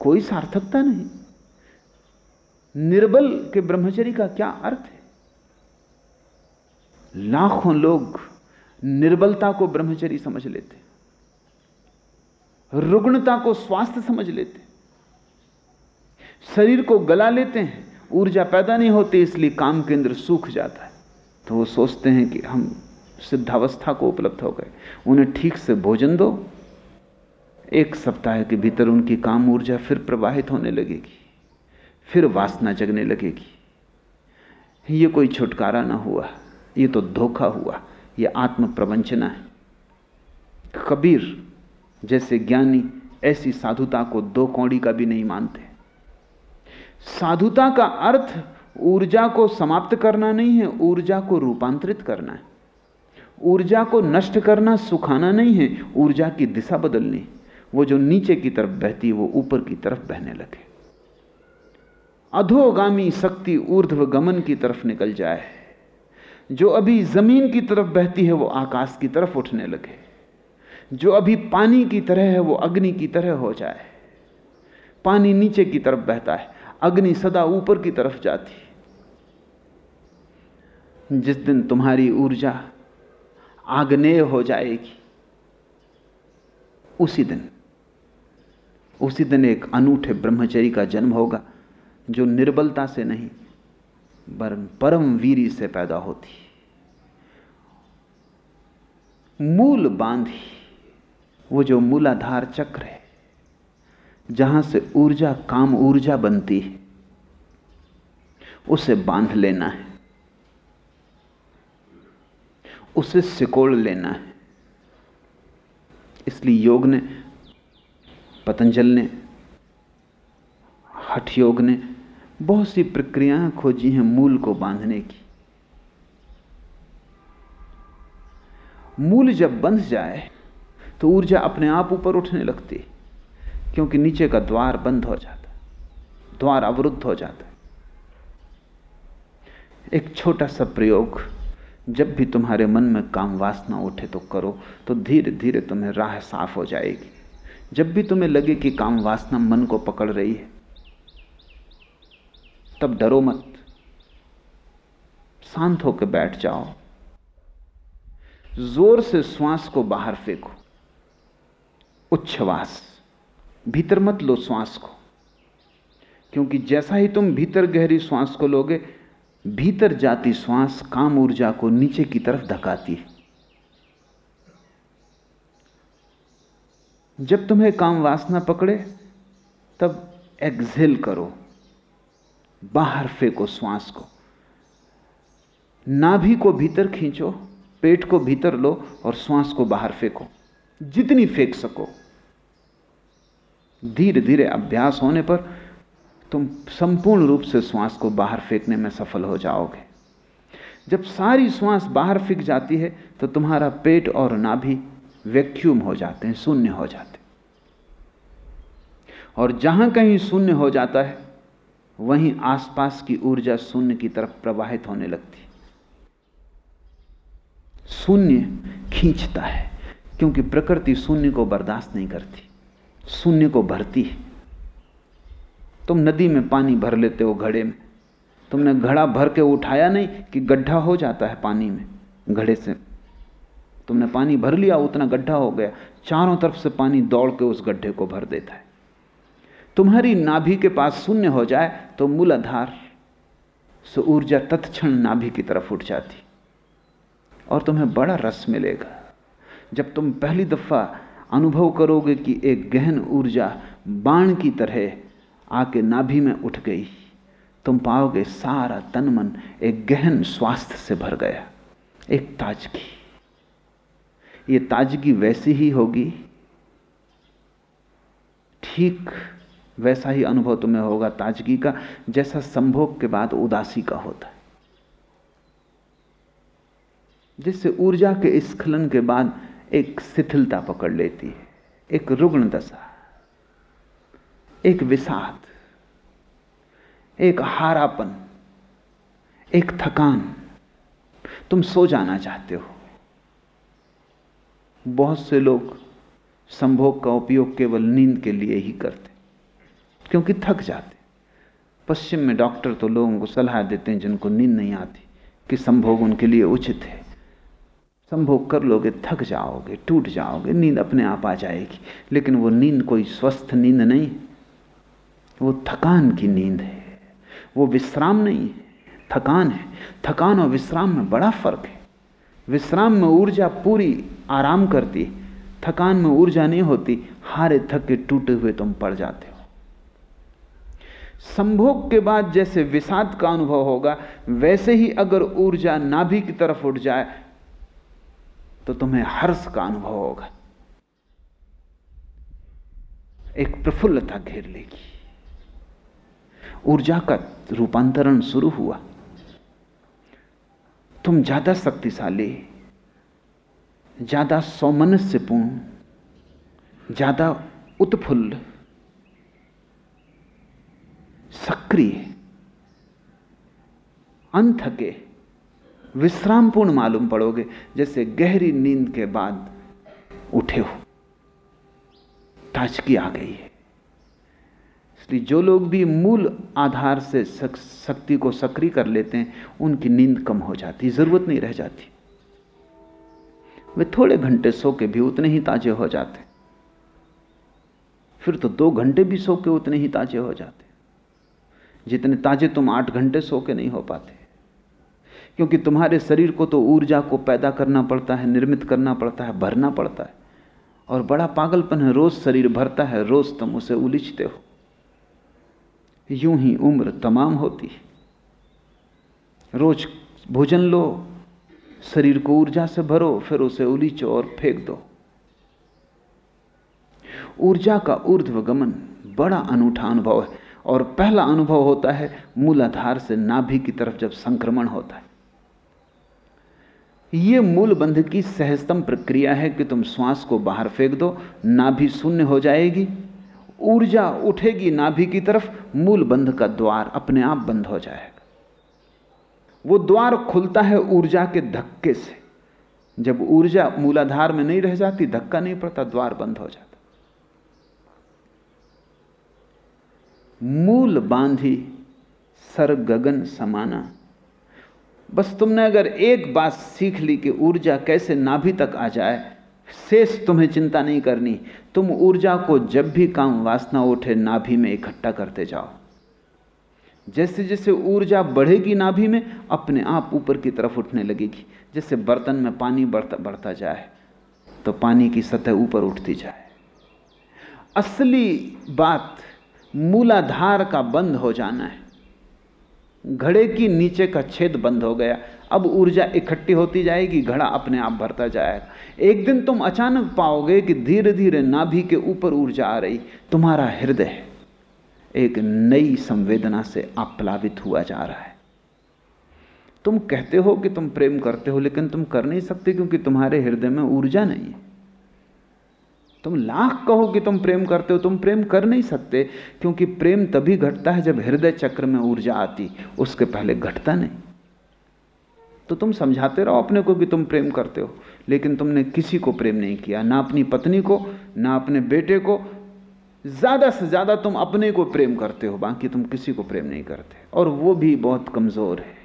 कोई सार्थकता नहीं। निर्बल के ब्रह्मचरी का क्या अर्थ है? लाखों लोग निर्बलता को ब्रह्मचरी समझ लेते, रुग्णता को स्वास्थ्य समझ लेते, शरीर को गला लेते हैं, ऊर्जा पैदा नहीं होती, इसलिए काम केंद्र सूख जाता है। तो वो सोचते हैं कि हम सिद्धावस्था को उपलब्ध हो गए, उन्हें ठीक से भोजन दो, एक सप्ताह के भीतर उनकी काम ऊर्जा फिर प्रवाहित होने लगेगी, फिर वासना जगने लगेगी। ये कोई छुटकारा ना हुआ। ये तो धोखा हुआ, ये आत्म प्रवंचना है। कबीर जैसे ज्ञानी ऐसी साधुता को दो कौड़ी का भी नहीं मानते। साधुता का अर्थ ऊर्जा को समाप्त करना नहीं है, ऊर्जा को रूपांतरित करना है। ऊर्जा को नष्ट करना सुखाना नहीं है, ऊर्जा की दिशा बदलनी वो जो नीचे की तरफ़ बहती वो ऊपर की तरफ़ बहने लगे। अधोगामी शक्ति ऊर्ध्व गमन की तरफ़ निकल जाए। जो अभी ज़मीन की तरफ़ बहती है, वो आकाश की तरफ़ उठने लगे। जो अभी पानी की तरह है, वो अग्नि की तरह हो जाए। पानी नीचे की तरफ़ बहता है, अग्नि सदा ऊपर की तरफ़ जाती जिस दिन तुम्हारी ऊर्जा आग्नेय हो जाएगी, उसी दिन उसी दिन एक अनूठे ब्रह्मचरी का जन्म होगा, जो निर्बलता से नहीं वरन परम वीरी से पैदा होती। मूल बांधी, वो जो मूलाधार चक्र है, जहाँ से ऊर्जा, काम ऊर्जा बनती है, उसे बाँध लेना है, उसे सिकोड़ लेना है। इसलिए योग ने, पतंजल ने, हठ योग ने बहुत सी प्रक्रियाएँ खोजी हैं मूल को बांधने की। मूल जब बंध जाए तो ऊर्जा अपने आप ऊपर उठने लगती है, क्योंकि नीचे का द्वार बंद हो जाता है, द्वार अवरुद्ध हो जाता है। एक छोटा सा प्रयोग, जब भी तुम्हारे मन में काम वासना उठे तो करो तो धीरे धीरे तुम्हें राह साफ़ हो जाएगी। जब भी तुम्हें लगे कि काम वासना मन को पकड़ रही है तब डरो मत। शांत होकर बैठ जाओ। ज़ोर से श्वास को बाहर फेंको। उच्छ्वास भीतर मत लो श्वास को। क्योंकि जैसा ही तुम भीतर गहरी श्वास को लोगे, भीतर जाती श्वास काम ऊर्जा को नीचे की तरफ़ धकाती है। जब तुम्हें काम वासना पकड़े, तब एक्झेल करो। बाहर फेंको श्वास को। नाभि को भीतर खींचो, पेट को भीतर लो और श्वास को बाहर फेंको। जितनी फेंक सको। धीरे धीरे अभ्यास होने पर तुम संपूर्ण रूप से श्वास को बाहर फेंकने में सफल हो जाओगे। जब सारी श्वास बाहर फेंक जाती है तो तुम्हारा पेट और नाभि वैक्यूम हो जाते हैं, शून्य हो जाते हैं। और जहाँ कहीं शून्य हो जाता है वहीं आसपास की ऊर्जा शून्य की तरफ़ प्रवाहित होने लगती। शून्य खींचता है, क्योंकि प्रकृति शून्य को बर्दाश्त नहीं करती। शून्य को भरती है। तुम नदी में पानी भर लेते हो घड़े में। तुमने घड़ा भर के उठाया नहीं कि गड्ढा हो जाता है पानी में, घड़े से। तुमने पानी भर लिया, उतना गड्ढा हो गया। चारों तरफ़ से पानी दौड़ के उस गड्ढे को भर देता है। तुम्हारी नाभि के पास शून्य हो जाए तो मूलाधार, से ऊर्जा तत्क्षण नाभि की तरफ़ उठ जाती। और तुम्हें बड़ा रस मिलेगा। जब तुम पहली दफ़ा अनुभव करोगे कि एक गहन ऊर्जा बाण की तरह आके नाभि में उठ गई, तुम पाओगे सारा तन मन एक गहन स्वास्थ्य से भर गया, एक ताजगी। ये ताजगी वैसी ही होगी, ठीक वैसा ही अनुभव तुम्हें होगा ताजगी का, जैसा संभोग के बाद उदासी का होता है। जिससे ऊर्जा के स्खलन के बाद एक शिथिलता पकड़ लेती है, एक रुग्ण दशा, एक विषाद, एक हारापन, एक थकान। तुम सो जाना चाहते हो। बहुत से लोग संभोग का उपयोग केवल नींद के लिए ही करते क्योंकि थक जाते। पश्चिम में डॉक्टर तो लोगों को सलाह देते हैं जिनको नींद नहीं आती कि संभोग उनके लिए उचित है। संभोग कर लोगे, थक जाओगे, टूट जाओगे, नींद अपने आप आ जाएगी। लेकिन वो नींद कोई स्वस्थ नींद नहीं वो थकान की नींद है। वो विश्राम नहीं है। थकान है। थकान और विश्राम में बड़ा फ़र्क है। विश्राम में ऊर्जा पूरी आराम करती थकान में ऊर्जा नहीं होती। हारे थके टूटे हुए तुम पड़ जाते हो। संभोग के बाद जैसे विषाद का अनुभव होगा, वैसे ही अगर ऊर्जा नाभि की तरफ़ उठ जाए तो तुम्हें हर्ष का अनुभव होगा। एक प्रफुल्लता घेर लेगी। ऊर्जा का रूपांतरण शुरू हुआ। तुम ज़्यादा शक्तिशाली, ज़्यादा सौमनस्यपूर्ण, ज़्यादा उत्फुल्ल सक्रिय अनथके विश्रामपूर्ण मालूम पड़ोगे, जैसे गहरी नींद के बाद उठे हो। ताजगी आ गई है। इसलिए जो लोग भी मूल आधार से शक्ति को सक्रिय कर लेते हैं, उनकी नींद कम हो जाती, ज़रूरत नहीं रह जाती। वे थोड़े घंटे सो के भी उतने ही ताजे हो जाते। फिर तो दो घंटे भी सो के उतने ही ताजे हो जाते। जितने ताजे तुम आठ घंटे सो के नहीं हो पाते। क्योंकि तुम्हारे शरीर को तो ऊर्जा को पैदा करना पड़ता है, निर्मित करना पड़ता है, भरना पड़ता है। और बड़ा पागलपन है, रोज शरीर भरता है, रोज तुम उसे उलिझते हो। यूँ ही उम्र तमाम होती है। रोज भोजन लो, शरीर को ऊर्जा से भरो, फिर उसे उलीचो और फेंक दो। ऊर्जा का ऊर्ध्वगमन बड़ा अनूठा अनुभव है। और पहला अनुभव होता है मूलाधार से नाभि की तरफ़ जब संक्रमण होता है। यह मूल बंध की सहजतम प्रक्रिया है कि तुम श्वास को बाहर फेंक दो, नाभि शून्य हो जाएगी, ऊर्जा उठेगी नाभि की तरफ़ मूल बंध का द्वार अपने आप बंद हो जाएगा। वो द्वार खुलता है ऊर्जा के धक्के से। जब ऊर्जा मूलाधार में नहीं रह जाती, धक्का नहीं पड़ता, द्वार बंद हो जाता। मूल बांधी सर गगन समाना। बस तुमने अगर एक बात सीख ली कि ऊर्जा कैसे नाभि तक आ जाए, शेष तुम्हें चिंता नहीं करनी। तुम ऊर्जा को जब भी काम वासना उठे, नाभि में इकट्ठा करते जाओ। जैसे जैसे ऊर्जा बढ़ेगी नाभि में, अपने आप ऊपर की तरफ़ उठने लगेगी। जैसे बर्तन में पानी बढ़ता बढ़ता जाए तो पानी की सतह ऊपर उठती जाए। असली बात मूलाधार का बंद हो जाना है। घड़े की नीचे का छेद बंद हो गया। अब ऊर्जा इकट्ठी होती जाएगी, घड़ा अपने आप भरता जाएगा। एक दिन तुम अचानक पाओगे कि धीरे धीरे नाभि के ऊपर ऊर्जा आ रही। तुम्हारा हृदय एक नई संवेदना से आप्लावित हुआ जा रहा है। तुम कहते हो कि तुम प्रेम करते हो, लेकिन तुम कर नहीं सकते क्योंकि तुम्हारे हृदय में ऊर्जा नहीं है। तुम लाख कहो कि तुम प्रेम करते हो, तुम प्रेम कर नहीं सकते, क्योंकि प्रेम तभी घटता है जब हृदय चक्र में ऊर्जा आती, उसके पहले घटता नहीं। तो तुम समझाते रहो अपने को कि तुम प्रेम करते हो, लेकिन तुमने किसी को प्रेम नहीं किया, ना अपनी पत्नी को, ना अपने बेटे को, ज़्यादा से ज़्यादा तुम अपने को प्रेम करते हो, बाकी तुम किसी को प्रेम नहीं करते। और वो भी बहुत कमज़ोर है,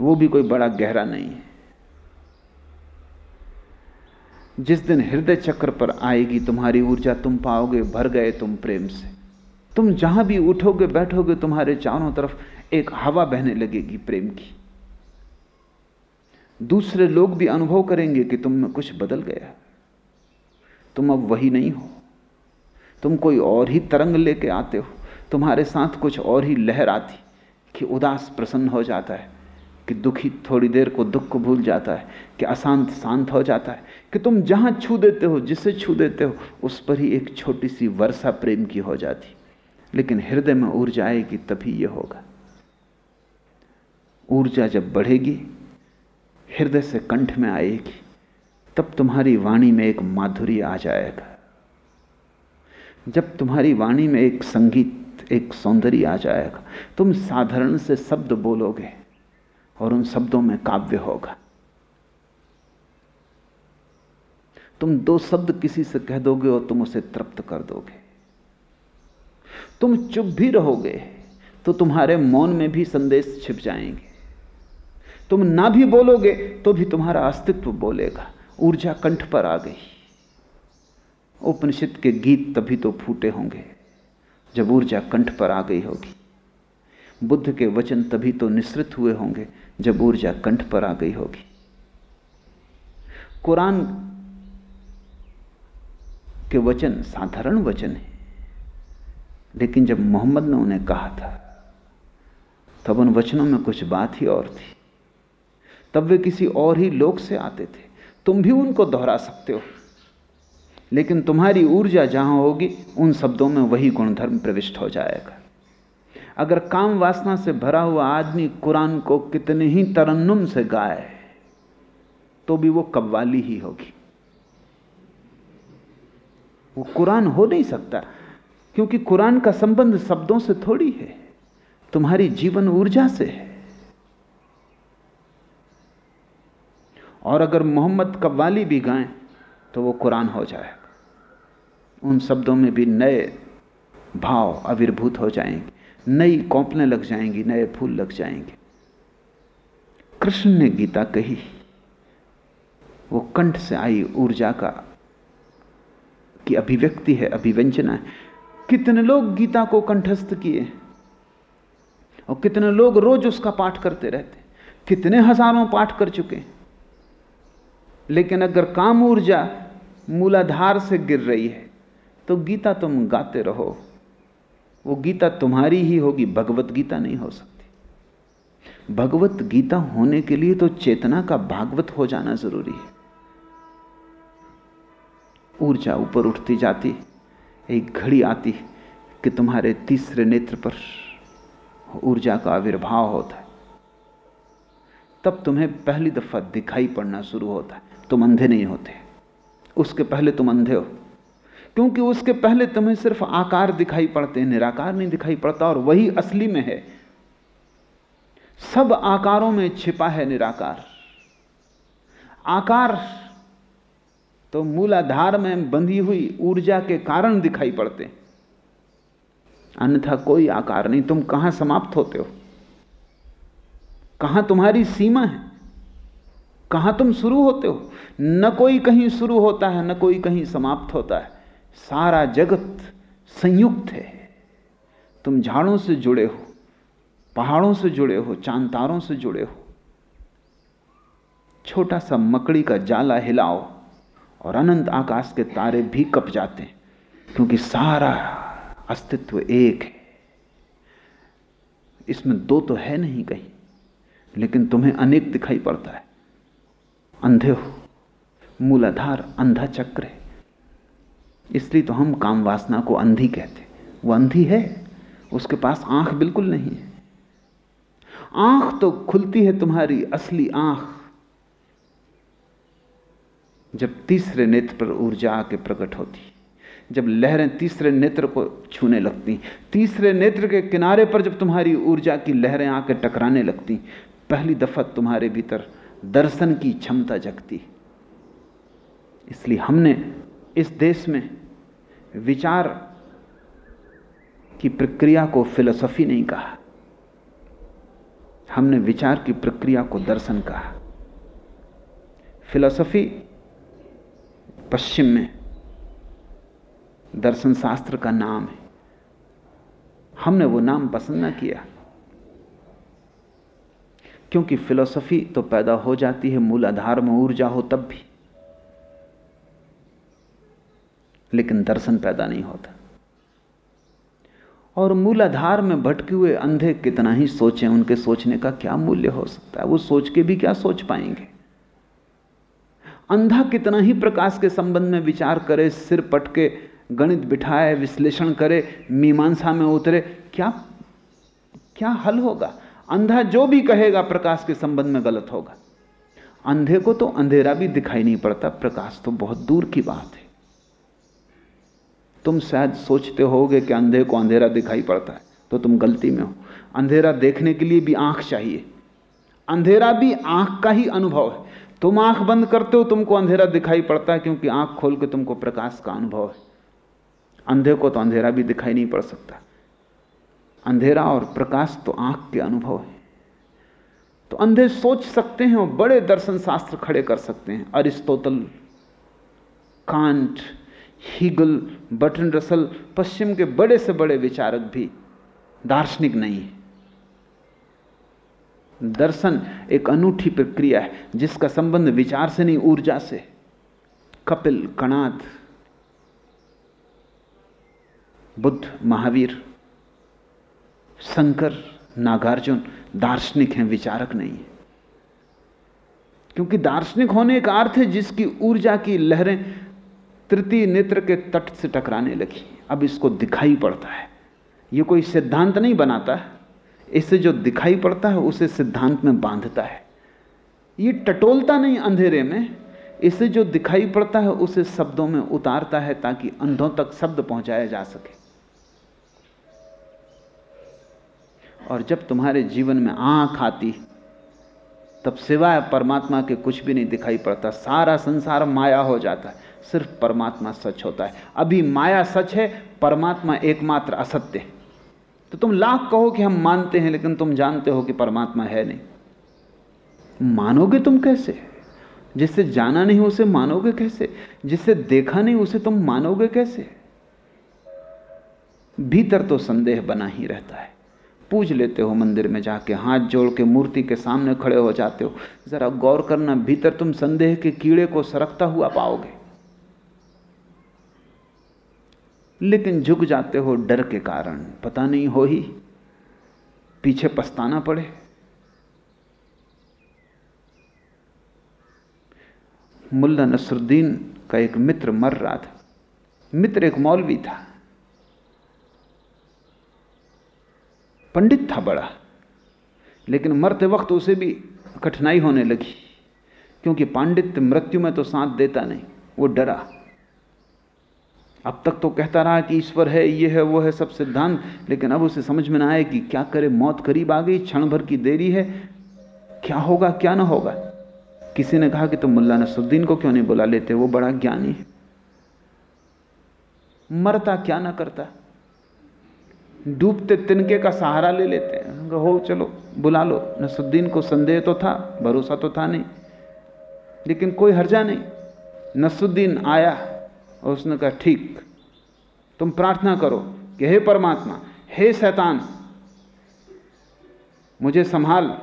वो भी कोई बड़ा गहरा नहीं है। जिस दिन हृदय चक्र पर आएगी, तुम्हारी ऊर्जा तुम पाओगे, भर गए तुम प्रेम से। तुम जहाँ भी उठोगे, बैठोगे, तुम्हारे चारों तरफ़ एक हवा बहने लगेगी प्रेम की। दूसरे लोग भी अनुभव करेंगे कि तुम में कुछ बदल गया। तुम अब वही नहीं हो। तुम कोई और ही तरंग लेके आते हो। तुम्हारे साथ कुछ और ही लहर आती कि उदास प्रसन्न हो जाता है। कि दुखी थोड़ी देर को दुख को भूल जाता है, कि अशांत शांत हो जाता है, कि तुम जहाँ छू देते हो, जिसे छू देते हो, उस पर ही एक छोटी सी वर्षा प्रेम की हो जाती। लेकिन हृदय में ऊर्जा आएगी, तभी यह होगा। ऊर्जा जब बढ़ेगी, हृदय से कंठ में आएगी, तब तुम्हारी वाणी में एक माधुरी आ जाएगा। जब तुम्हारी वाणी में एक संगीत, एक सौंदर्य आ जाएगा, तुम साधारण से शब्द बोलोगे और उन शब्दों में काव्य होगा। तुम दो शब्द किसी से कह दोगे और तुम उसे तृप्त कर दोगे। तुम चुप भी रहोगे तो तुम्हारे मौन में भी संदेश छिप जाएँगे। तुम ना भी बोलोगे तो भी तुम्हारा अस्तित्व बोलेगा। ऊर्जा कंठ पर आ गई। उपनिषद के गीत तभी तो फूटे होंगे, जब ऊर्जा कंठ पर आ गई होगी। बुद्ध के वचन तभी तो निश्रित हुए होंगे जब ऊर्जा कंठ पर आ गई होगी। कुरान के वचन साधारण वचन है, लेकिन जब मोहम्मद ने उन्हें कहा था, तब उन वचनों में कुछ बात ही और थी। तब वे किसी और ही लोक से आते थे। तुम भी उनको दोहरा सकते हो, लेकिन तुम्हारी ऊर्जा जहाँ होगी, उन शब्दों में वही गुणधर्म प्रविष्ट हो जाएगा। अगर काम वासना से भरा हुआ आदमी कुरान को कितने ही तरन्नुम से गाए तो भी वो कव्वाली ही होगी। वो कुरान हो नहीं सकता, क्योंकि कुरान का संबंध शब्दों से थोड़ी है। तुम्हारी जीवन ऊर्जा से है। और अगर मोहम्मद कव्वाली भी गाएँ तो वो कुरान हो जाएगा। उन शब्दों में भी नए भाव आविर्भूत हो जाएँगे। नई कौपलें लग जाएँगी, नए फूल लग जाएँगे। कृष्ण ने गीता कही, वो कंठ से आई ऊर्जा का की अभिव्यक्ति है, अभिव्यंजना है। कितने लोग गीता को कंठस्थ किए? और कितने लोग रोज उसका पाठ करते रहते? कितने हज़ारों पाठ कर चुके? लेकिन अगर काम ऊर्जा मूलाधार से गिर रही है तो गीता तुम गाते रहो। वो गीता तुम्हारी ही होगी, भगवत गीता नहीं हो सकती। भगवत गीता होने के लिए तो चेतना का भागवत हो जाना ज़रूरी है। ऊर्जा ऊपर उठती जाती एक घड़ी आती कि तुम्हारे तीसरे नेत्र पर ऊर्जा का आविर्भाव होता है। तब तुम्हें पहली दफ़ा दिखाई पड़ना शुरू होता है, तुम अंधे नहीं होते। उसके पहले तुम अंधे हो। क्योंकि उसके पहले तुम्हें सिर्फ़ आकार दिखाई पड़ते हैं, निराकार नहीं दिखाई पड़ता और वही असली में है। सब आकारों में छिपा है निराकार। आकार तो मूलाधार में बंधी हुई ऊर्जा के कारण दिखाई पड़ते। अन्यथा कोई आकार नहीं। तुम कहाँ समाप्त होते हो? कहाँ तुम्हारी सीमा है? कहाँ तुम शुरू होते हो? न कोई कहीं शुरू होता है, न कोई कहीं समाप्त होता है। सारा जगत संयुक्त है। तुम झाड़ों से जुड़े हो, पहाड़ों से जुड़े हो चाँद तारों से जुड़े हो। छोटा सा मकड़ी का जाला हिलाओ और अनंत आकाश के तारे भी कप जाते हैं, क्योंकि सारा अस्तित्व एक है। इसमें दो तो है नहीं कहीं, लेकिन तुम्हें अनेक दिखाई पड़ता है। अंधे हो, मूलाधार, अंधा चक्र है। इसलिए तो हम काम वासना को अंधी कहते वो अंधी है, उसके पास आँख बिल्कुल नहीं है। आँख तो खुलती है तुम्हारी असली आँख। जब तीसरे नेत्र पर ऊर्जा आके प्रकट होती, जब लहरें तीसरे नेत्र को छूने लगती, तीसरे नेत्र के किनारे पर जब तुम्हारी ऊर्जा की लहरें आके टकराने लगती, पहली दफ़ा तुम्हारे भीतर दर्शन की क्षमता जगती। इसलिए हमने इस देश में विचार की प्रक्रिया को फिलोसफी नहीं कहा। हमने विचार की प्रक्रिया को दर्शन कहा। फिलोसफी पश्चिम में दर्शन शास्त्र का नाम है। हमने वो नाम पसंद ना किया। क्योंकि फिलोसफी तो पैदा हो जाती है मूल आधार में ऊर्जा हो तब भी। लेकिन दर्शन पैदा नहीं होता। और मूलाधार में भटके हुए अंधे कितना ही सोचें, उनके सोचने का क्या मूल्य हो सकता है? वो सोच के भी क्या सोच पाएँगे? अंधा कितना ही प्रकाश के संबंध में विचार करे, सिर पटके, गणित बिठाए, विश्लेषण करे, मीमांसा में उतरे, क्या क्या हल होगा? अंधा जो भी कहेगा, प्रकाश के संबंध में गलत होगा। अंधे को तो अंधेरा भी दिखाई नहीं पड़ता, प्रकाश तो बहुत दूर की बात है। तुम शायद सोचते होगे कि अंधे को अंधेरा दिखाई पड़ता है तो तुम गलती में हो। अंधेरा देखने के लिए भी आँख चाहिए। अंधेरा भी आँख का ही अनुभव है। तुम आँख बंद करते हो, तुमको अंधेरा दिखाई पड़ता है, क्योंकि आँख खोल के तुमको प्रकाश का अनुभव है। अंधे को तो अंधेरा भी दिखाई नहीं पड़ सकता। अंधेरा और प्रकाश तो आँख के अनुभव है। तो अंधे सोच सकते हैं और बड़े दर्शन शास्त्र खड़े कर सकते हैं। Aristotle, Kant Hegel Bertrand Russell पश्चिम के बड़े से बड़े विचारक भी दार्शनिक नहीं है। दर्शन एक अनूठी प्रक्रिया है, जिसका संबंध विचार से नहीं, ऊर्जा से। कपिल कणाद बुद्ध, महावीर, शंकर, नागार्जुन दार्शनिक हैं, विचारक नहीं है। क्योंकि दार्शनिक होने का अर्थ है जिसकी ऊर्जा की लहरें तृतीय नेत्र के तट से टकराने लगी। अब इसको दिखाई पड़ता है। ये कोई सिद्धांत नहीं बनाता। इससे जो दिखाई पड़ता है, उसे सिद्धांत में बांधता है। ये टटोलता नहीं अंधेरे में। इसे जो दिखाई पड़ता है, उसे शब्दों में उतारता है ताकि अंधों तक शब्द पहुँचाया जा सके। और जब तुम्हारे जीवन में आँख आती, तब सिवाय परमात्मा के कुछ भी नहीं दिखाई पड़ता। सारा संसार माया हो जाता है। सिर्फ़ परमात्मा सच होता है। अभी माया सच है, परमात्मा एकमात्र असत्य है। तो तुम लाख कहो कि हम मानते हैं, लेकिन तुम जानते हो कि परमात्मा है नहीं। मानोगे तुम कैसे? जिससे जाना नहीं उसे मानोगे कैसे? जिससे देखा नहीं उसे तुम मानोगे कैसे? भीतर तो संदेह बना ही रहता है। पूज लेते हो मंदिर में जाके, हाथ जोड़ के मूर्ति के सामने खड़े हो जाते हो। जरा गौर करना, भीतर तुम संदेह के कीड़े को सरकता हुआ पाओगे। लेकिन झुक जाते हो डर के कारण। पता नहीं हो ही। पीछे पछताना पड़े। मुल्ला नसरुद्दीन का एक मित्र मर रहा था। मित्र एक मौलवी था। पंडित था बड़ा। लेकिन मरते वक्त उसे भी कठिनाई होने लगी। क्योंकि पांडित्य मृत्यु में तो साथ देता नहीं। वो डरा। अब तक तो कहता रहा कि ईश्वर है, ये है, वो है सब सिद्धांत, लेकिन अब उसे समझ में ना आए कि क्या करे, मौत करीब आ गई, क्षण भर की देरी है। क्या होगा, क्या ना होगा? किसी ने कहा कि तुम तो मुल्ला नसरुद्दीन को क्यों नहीं बुला लेते? वो बड़ा ज्ञानी है। मरता क्या ना करता? डूबते तिनके का सहारा ले लेते हैं। हो, चलो, बुला लो। नसरुद्दीन को संदेह तो था, भरोसा तो था नहीं। लेकिन कोई हर्जा नहीं। नसरुद्दीन आया। और उसने कहा, ठीक, तुम प्रार्थना करो कि हे परमात्मा, हे शैतान, मुझे संभाल।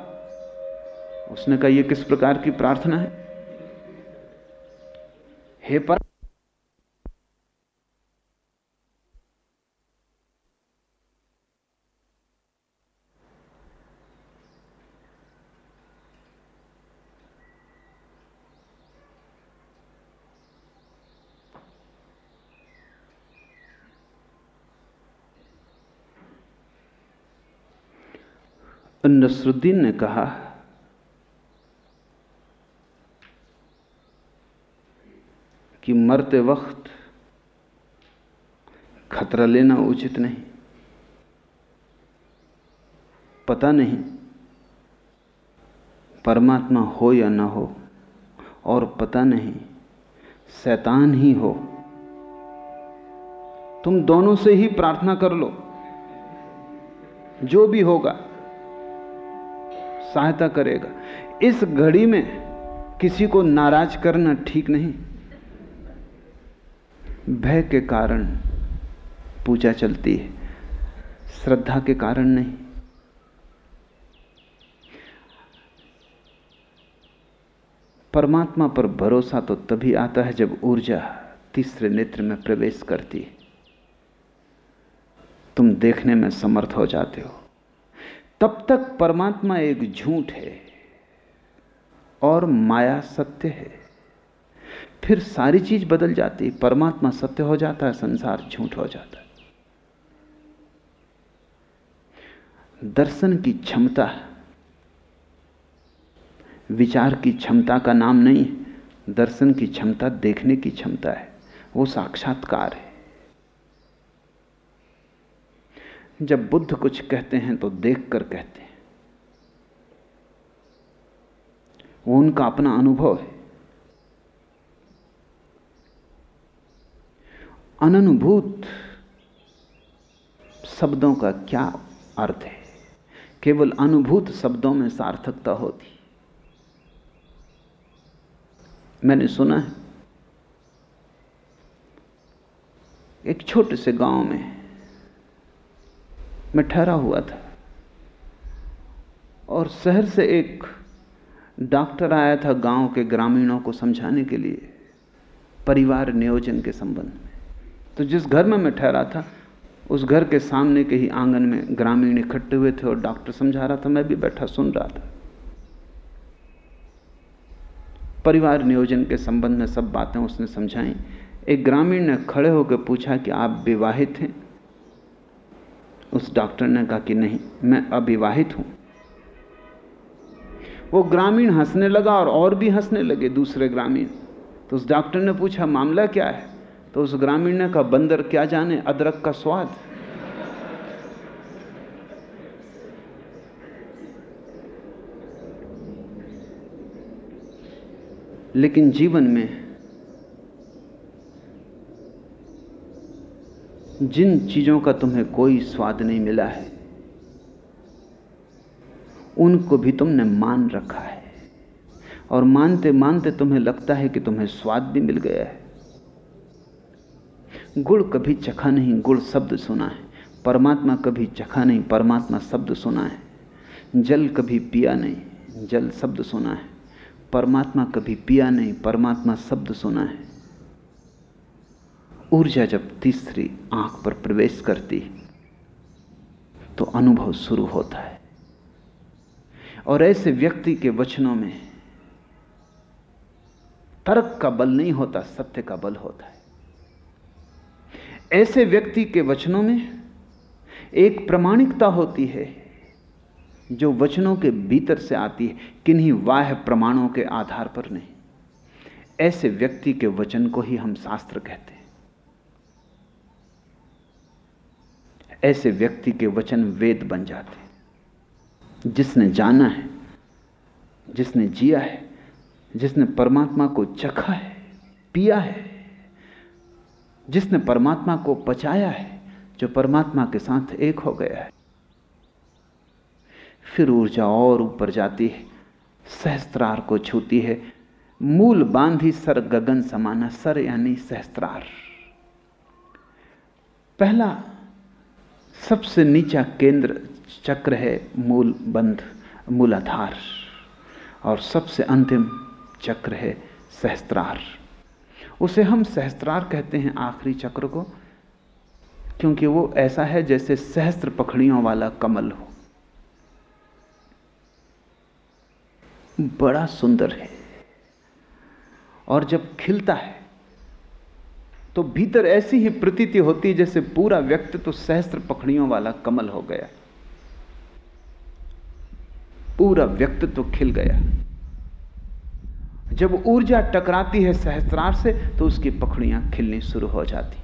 उसने कहा यह किस प्रकार की प्रार्थना है? हे पर नसरुद्दीन ने कहा, कि मरते वक्त खतरा लेना उचित नहीं। पता नहीं परमात्मा हो या ना हो, और पता नहीं शैतान ही हो। तुम दोनों से ही प्रार्थना कर लो। जो भी होगा सहायता करेगा। इस घड़ी में किसी को नाराज़ करना ठीक नहीं। भय के कारण पूजा चलती है, श्रद्धा के कारण नहीं। परमात्मा पर भरोसा तो तभी आता है जब ऊर्जा तीसरे नेत्र में प्रवेश करती है। तुम देखने में समर्थ हो जाते हो। तब तक परमात्मा एक झूठ है और माया सत्य है। फिर सारी चीज़ बदल जाती, परमात्मा सत्य हो जाता है संसार झूठ हो जाता। है दर्शन की क्षमता, विचार की क्षमता का नाम नहीं, दर्शन की क्षमता देखने की क्षमता है, वो साक्षात्कार है। जब बुद्ध कुछ कहते हैं तो देखकर कहते हैं। वो उनका अपना अनुभव है। अनुभूत शब्दों का क्या अर्थ है? केवल अनुभूत शब्दों में सार्थकता होती। मैंने सुना है, एक छोटे से गाँव में मैं ठहरा हुआ था। और शहर से एक डॉक्टर आया था गाँव के ग्रामीणों को समझाने के लिए, परिवार नियोजन के संबंध में। तो जिस घर में मैं ठहरा था, उस घर के सामने के ही आँगन में ग्रामीण इकट्ठे हुए थे और डॉक्टर समझा रहा था, मैं भी बैठा सुन रहा था। परिवार नियोजन के संबंध में सब बातें उसने समझाई। एक ग्रामीण ने खड़े होकर पूछा कि आप विवाहित हैं? उस डॉक्टर ने कहा कि नहीं, मैं अविवाहित हूँ। वो ग्रामीण हंसने लगा और और भी हंसने लगे दूसरे ग्रामीण। तो उस डॉक्टर ने पूछा, मामला क्या है? तो उस ग्रामीण ने कहा, बंदर क्या जाने, अदरक का स्वाद। लेकिन जीवन में जिन चीज़ों का तुम्हें कोई स्वाद नहीं मिला है, उनको भी तुमने मान रखा है। और मानते मानते तुम्हें लगता है कि तुम्हें स्वाद भी मिल गया है। गुड़ कभी चखा नहीं, गुड़ शब्द सुना है। परमात्मा कभी चखा नहीं, परमात्मा शब्द सुना है। जल कभी पिया नहीं, जल शब्द सुना है। परमात्मा कभी पिया नहीं, परमात्मा शब्द सुना है। ऊर्जा जब तीसरी आँख पर प्रवेश करती तो अनुभव शुरू होता है। और ऐसे व्यक्ति के वचनों में तर्क का बल नहीं होता, सत्य का बल होता है। ऐसे व्यक्ति के वचनों में एक प्रमाणिकता होती है, जो वचनों के भीतर से आती है, किन्हीं वाह प्रमाणों के आधार पर नहीं। ऐसे व्यक्ति के वचन को ही हम शास्त्र कहते हैं। ऐसे व्यक्ति के वचन वेद बन जाते हैं। जिसने जाना है, जिसने जिया है, जिसने परमात्मा को चखा है, पिया है, जिसने परमात्मा को पचाया है, जो परमात्मा के साथ एक हो गया है, फिर ऊर्जा और ऊपर जाती है, सहस्त्रार को छूती है, मूल बांधी सर गगन समाना सर यानी सहस्त्रार। पहला सबसे नीचा केंद्र चक्र है मूल बंध, मूलाधार, और सबसे अंतिम चक्र है सहस्त्रार। उसे हम सहस्त्रार कहते हैं आखिरी चक्र को, क्योंकि वो ऐसा है जैसे सहस्त्र पखड़ियों वाला कमल हो। बड़ा सुंदर है, और जब खिलता है तो भीतर ऐसी ही प्रतीति होती जैसे पूरा व्यक्ति तो सहस्त्र पखड़ियों वाला कमल हो गया। पूरा व्यक्तित्व खिल गया। जब ऊर्जा टकराती है सहस्त्रार से तो उसकी पखड़ियाँ खिलनी शुरू हो जाती।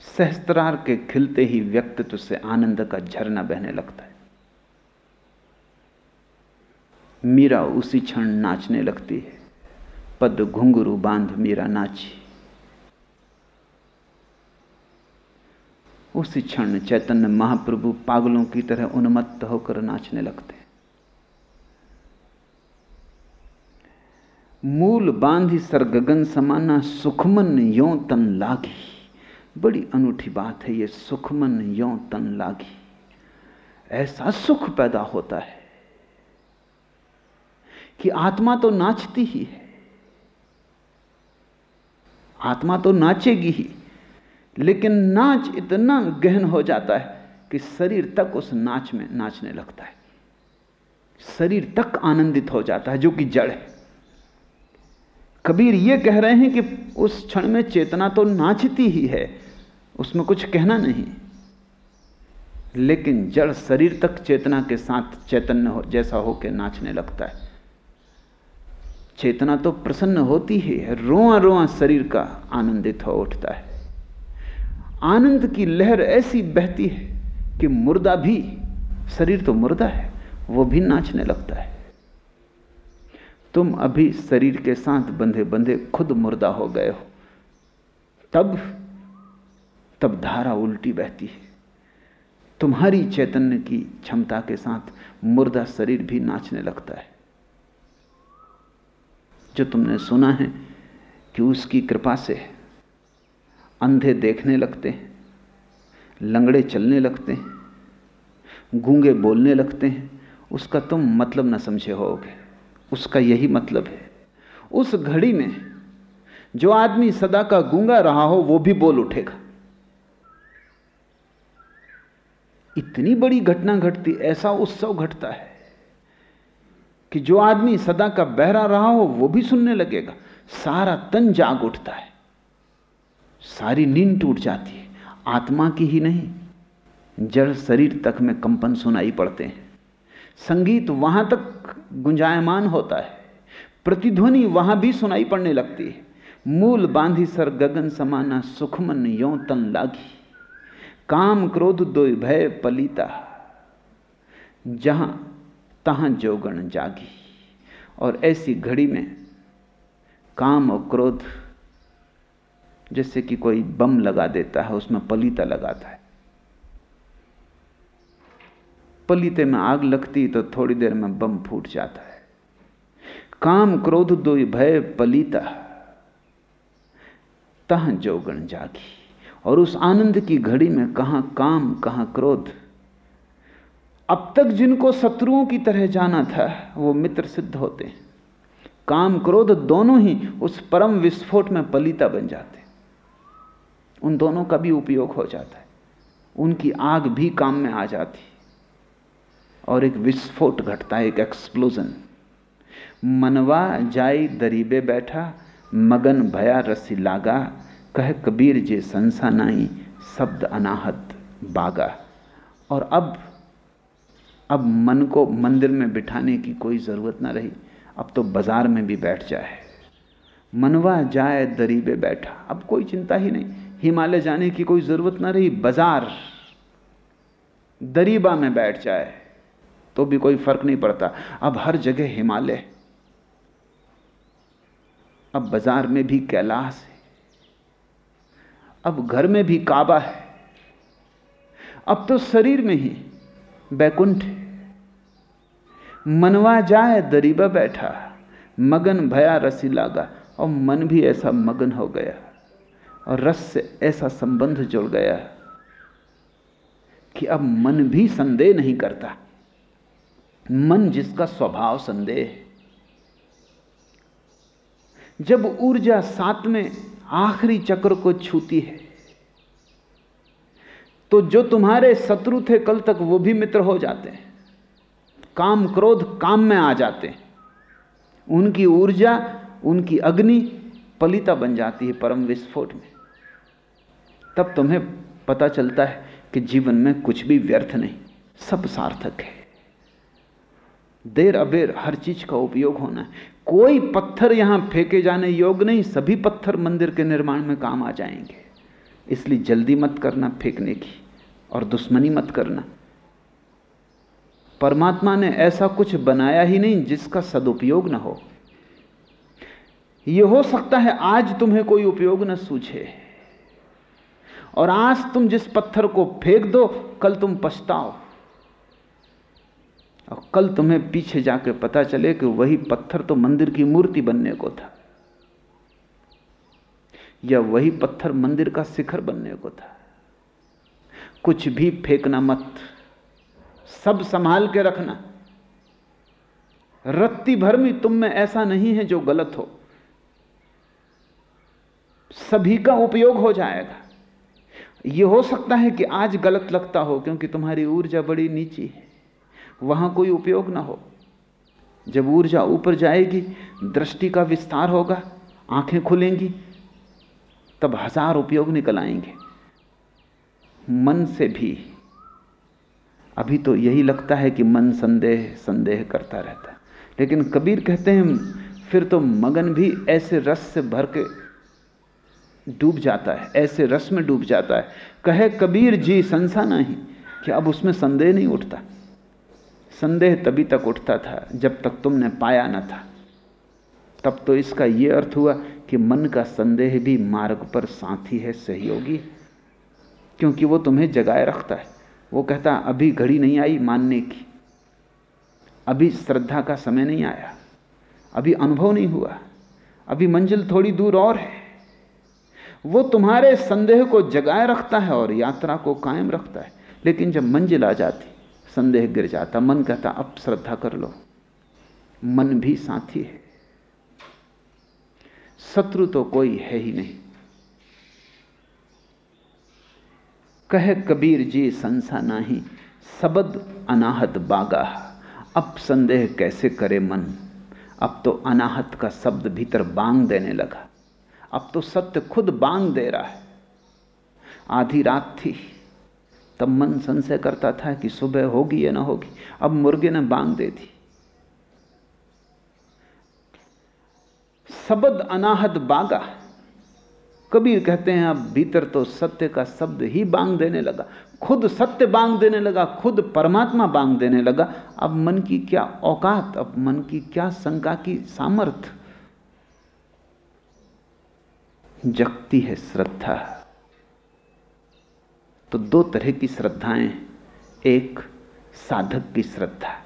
सहस्त्रार के खिलते ही व्यक्तित्व से आनंद का झरना बहने लगता है। मीरा उसी क्षण नाचने लगती है। पद घुंघरू बाँध मीरा नाची। उस क्षण चैतन्य महाप्रभु पागलों की तरह उन्मत्त होकर नाचने लगते। मूल बांधी सरगगन समाना सुखमन यो तन लागी। बड़ी अनूठी बात है ये, सुखमन यो तन लागी। ऐसा सुख पैदा होता है कि आत्मा तो नाचती ही है। आत्मा तो नाचेगी ही, लेकिन नाच इतना गहन हो जाता है कि शरीर तक उस नाच में नाचने लगता है। शरीर तक आनंदित हो जाता है, जो कि जड़ है। कबीर ये कह रहे हैं कि उस क्षण में चेतना तो नाचती ही है, उसमें कुछ कहना नहीं। लेकिन जड़ शरीर तक चेतना के साथ चैतन्य हो, जैसा होकर नाचने लगता है। चेतना तो प्रसन्न होती ही है रोआ रोआ शरीर का आनंदित हो उठता है। आनंद की लहर ऐसी बहती है कि मुर्दा भी, शरीर तो मुर्दा है, वो भी नाचने लगता है। तुम अभी शरीर के साथ बंधे बंधे खुद मुर्दा हो गए हो। तब तब धारा उल्टी बहती है। तुम्हारी चैतन्य की क्षमता के साथ मुर्दा शरीर भी नाचने लगता है। जो तुमने सुना है कि उसकी कृपा से अंधे देखने लगते हैं, लंगड़े चलने लगते हैं, गूँगे बोलने लगते हैं, उसका तुम मतलब न समझे होगे। उसका यही मतलब है, उस घड़ी में जो आदमी सदा का गूँगा रहा हो, वो भी बोल उठेगा। इतनी बड़ी घटना घटती, ऐसा उत्सव घटता है। कि जो आदमी सदा का बहरा रहा हो, वो भी सुनने लगेगा। सारा तन जाग उठता है। सारी नींद टूट जाती है। आत्मा की ही नहीं, जड़ शरीर तक में कंपन सुनाई पड़ते हैं। संगीत वहाँ तक गुंजायमान होता है। प्रतिध्वनि वहाँ भी सुनाई पड़ने लगती है। मूल बांधी सर गगन समाना, सुखमन यो तन लागी। काम क्रोध दो भय पलीता। जहाँ तहां जोगण जागी। और ऐसी घड़ी में काम और क्रोध जैसे कि कोई बम लगा देता है, उसमें पलीता लगाता है। पलीते में आग लगती तो थोड़ी देर में बम फूट जाता है। काम क्रोध दो भय पलीता। तह जोगण जागी। और उस आनंद की घड़ी में कहाँ काम, कहाँ क्रोध अब तक जिनको शत्रुओं की तरह जाना था, वो मित्र सिद्ध होते हैं। काम क्रोध दोनों ही उस परम विस्फोट में पलीता बन जाते उन दोनों का भी उपयोग हो जाता है। उनकी आग भी काम में आ जाती और एक विस्फोट घटता है, एक एक्सप्लोजन मनवा जाई दरीबे बैठा, मगन भया रसी लागा, कह कबीर जे संसा नाई, शब्द अनाहत बागा। और अब अब मन को मंदिर में बिठाने की कोई ज़रूरत ना रही। अब तो बाज़ार में भी बैठ जाए। मनवा जाए, दरीबे बैठा। अब कोई चिंता ही नहीं। हिमालय जाने की कोई ज़रूरत ना रही। बाज़ार, दरीबा में बैठ जाए तो भी कोई फ़र्क नहीं पड़ता। अब हर जगह हिमालय। अब बाज़ार में भी कैलाश है। अब घर में भी काबा है। अब तो शरीर में ही बैकुंठ मनवा जाए, दरीबा बैठा। मगन भया रसी लागा। और मन भी ऐसा मगन हो गया। और रस से ऐसा संबंध जुड़ गया कि अब मन भी संदेह नहीं करता। मन जिसका स्वभाव संदेह जब ऊर्जा सात में आखिरी चक्र को छूती है तो जो तुम्हारे शत्रु थे कल तक वो भी मित्र हो जाते हैं। काम क्रोध काम में आ जाते हैं। उनकी ऊर्जा, उनकी अग्नि पलिता बन जाती है परम विस्फोट में। तब तुम्हें पता चलता है कि जीवन में कुछ भी व्यर्थ नहीं, सब सार्थक है। देर अबेर हर चीज़ का उपयोग होना है। कोई पत्थर यहाँ फेंके जाने योग्य नहीं, सभी पत्थर मंदिर के निर्माण में काम आ जाएँगे। इसलिए जल्दी मत करना फेंकने की और दुश्मनी मत करना। परमात्मा ने ऐसा कुछ बनाया ही नहीं जिसका सदुपयोग ना हो। यह हो सकता है आज तुम्हें कोई उपयोग न सूझे। और आज तुम जिस पत्थर को फेंक दो, कल तुम पछताओ। और कल तुम्हें पीछे जाकर पता चले कि वही पत्थर तो मंदिर की मूर्ति बनने को था। या वही पत्थर मंदिर का शिखर बनने को था। कुछ भी फेंकना मत। सब संभाल के रखना। रत्ती भर में तुम में ऐसा नहीं है जो गलत हो। सभी का उपयोग हो जाएगा। यह हो सकता है कि आज गलत लगता हो, क्योंकि तुम्हारी ऊर्जा बड़ी नीची है। वहाँ कोई उपयोग ना हो। जब ऊर्जा ऊपर जाएगी, दृष्टि का विस्तार होगा, आँखें खुलेंगी, तब हज़ार उपयोग निकल आएँगे। मन से भी अभी तो यही लगता है कि मन संदेह संदेह करता रहता है। लेकिन कबीर कहते हैं, फिर तो मगन भी ऐसे रस से भर के डूब जाता है, ऐसे रस में डूब जाता है। कहे, कबीर जी, संसा नहीं। कि अब उसमें संदेह नहीं उठता। संदेह तभी तक उठता था, जब तक तुमने पाया न था। तब तो इसका यह अर्थ हुआ कि मन का संदेह भी मार्ग पर साथी है, सहयोगी क्योंकि वो तुम्हें जगाए रखता है। वो कहता, अभी घड़ी नहीं आई मानने की। अभी श्रद्धा का समय नहीं आया। अभी अनुभव नहीं हुआ। अभी मंजिल थोड़ी दूर और है। वो तुम्हारे संदेह को जगाए रखता है और यात्रा को कायम रखता है। लेकिन जब मंजिल आ जाती, संदेह गिर जाता। मन कहता, अब श्रद्धा कर लो। मन भी साथी है। शत्रु तो कोई है ही नहीं। कह कबीर जी, संसा नाही, सबद अनाहत बागा। अब संदेह कैसे करे मन? अब तो अनाहत का शब्द भीतर बांग देने लगा। अब तो सत्य खुद बांग दे रहा है। आधी रात थी, तब मन संशय करता था कि सुबह होगी या ना होगी। अब मुर्गे ने बांग दे दी। शब्द अनाहत बागा। कबीर कहते हैं, अब भीतर तो सत्य का शब्द ही बांग देने लगा। खुद सत्य बांग देने लगा, खुद परमात्मा बांग देने लगा। अब मन की क्या औकात, अब मन की क्या शंका की सामर्थ? जगती है श्रद्धा। तो दो तरह की श्रद्धाएँ, एक साधक की श्रद्धा,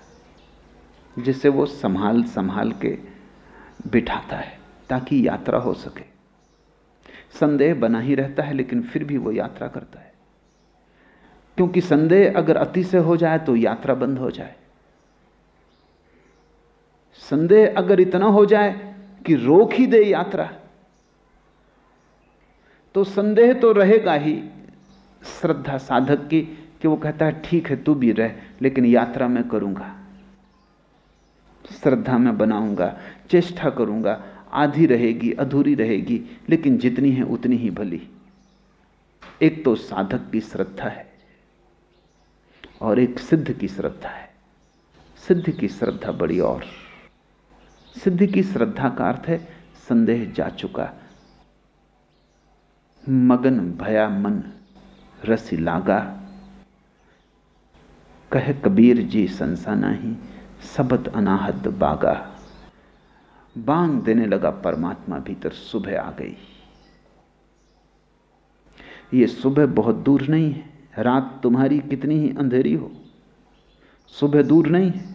जिसे वो संभाल संभाल के बिठाता है, ताकि यात्रा हो सके। संदेह बना ही रहता है, लेकिन फिर भी वो यात्रा करता है। क्योंकि संदेह अगर अति से हो जाए तो यात्रा बंद हो जाए। संदेह अगर इतना हो जाए कि रोक ही दे यात्रा तो संदेह तो रहेगा ही श्रद्धा साधक की, कि वो कहता है, ठीक है, तू भी रह, लेकिन यात्रा मैं करूँगा। श्रद्धा में बनाऊँगा, चेष्टा करूँगा आधी रहेगी, अधूरी रहेगी, लेकिन जितनी है उतनी ही भली। एक तो साधक की श्रद्धा है और एक सिद्ध की श्रद्धा है। सिद्ध की श्रद्धा बड़ी और। सिद्ध की श्रद्धा का अर्थ है, संदेह जा चुका। मगन भया मन, रसी लागा। कह कबीर जी संसा नहीं सबत अनाहत बागा। बांग देने लगा, परमात्मा भीतर सुबह आ गई। ये सुबह बहुत दूर नहीं है। रात तुम्हारी कितनी ही अंधेरी हो। सुबह दूर नहीं है।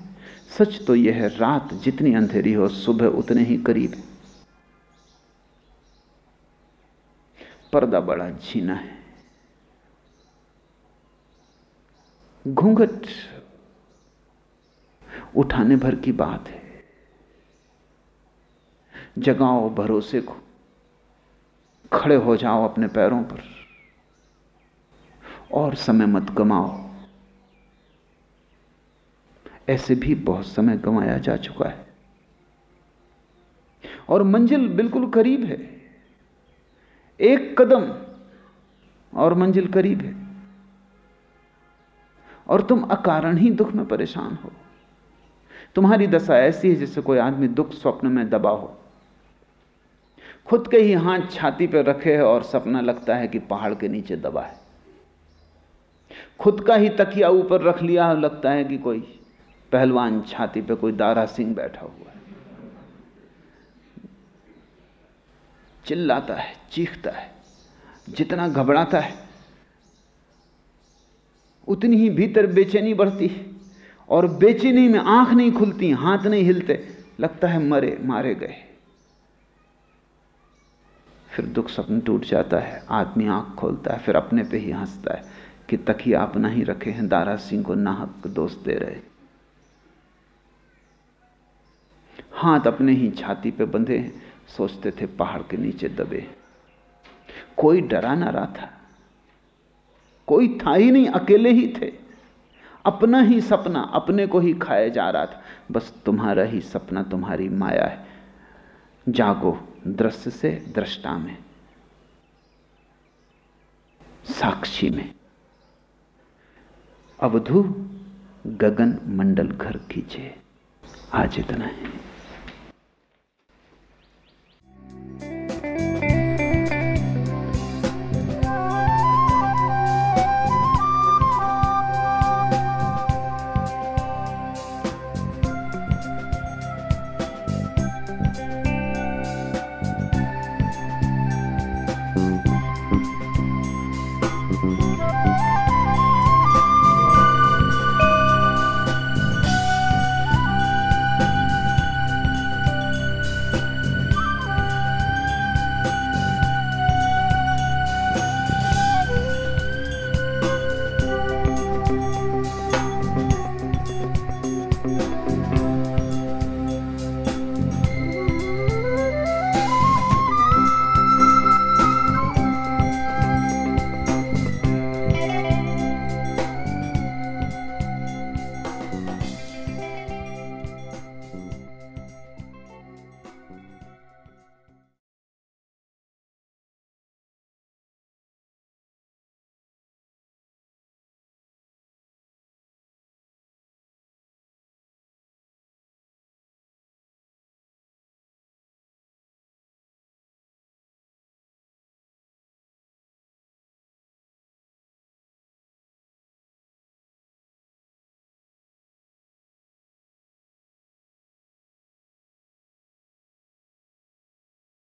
सच तो यह है, रात जितनी अंधेरी हो, सुबह उतने ही करीब है। पर्दा बड़ा झीना है। घूंघट उठाने भर की बात है। जगाओ भरोसे को। खड़े हो जाओ अपने पैरों पर। और समय मत गमाओ। ऐसे भी बहुत समय गंवाया जा चुका है। और मंजिल बिल्कुल करीब है। एक कदम और मंजिल करीब है। और तुम अकारण ही दुख में परेशान हो। तुम्हारी दशा ऐसी है जैसे कोई आदमी दुख स्वप्न में दबा हो। खुद के ही हाथ छाती पर रखे है और सपना लगता है कि पहाड़ के नीचे दबा है। खुद का ही तकिया ऊपर रख लिया लगता है कि कोई पहलवान छाती पे कोई दारा सिंह बैठा हुआ है। चिल्लाता है, चीखता है, जितना घबराता है, उतनी ही भीतर बेचैनी बढ़ती है और बेचैनी में आँख नहीं खुलती, हाथ नहीं हिलते, लगता है मरे, मारे गए। फिर दुख स्वप्न टूट जाता है, आदमी आँख खोलता है, फिर अपने पे ही हंसता है कि तकिया अपना ही रखे हैं, दारा सिंह को नाहक दोष दे रहे हाथ अपने ही छाती पे बंधे हैं, सोचते थे पहाड़ के नीचे दबे कोई डरा ना रहा था। कोई था ही नहीं, अकेले ही थे। अपना ही सपना अपने को ही खाया जा रहा था। बस तुम्हारा ही सपना, तुम्हारी माया है। जागो। दृश्य से दृष्टा में साक्षी में। अवधु गगन मंडल घर खींचे आज इतना है।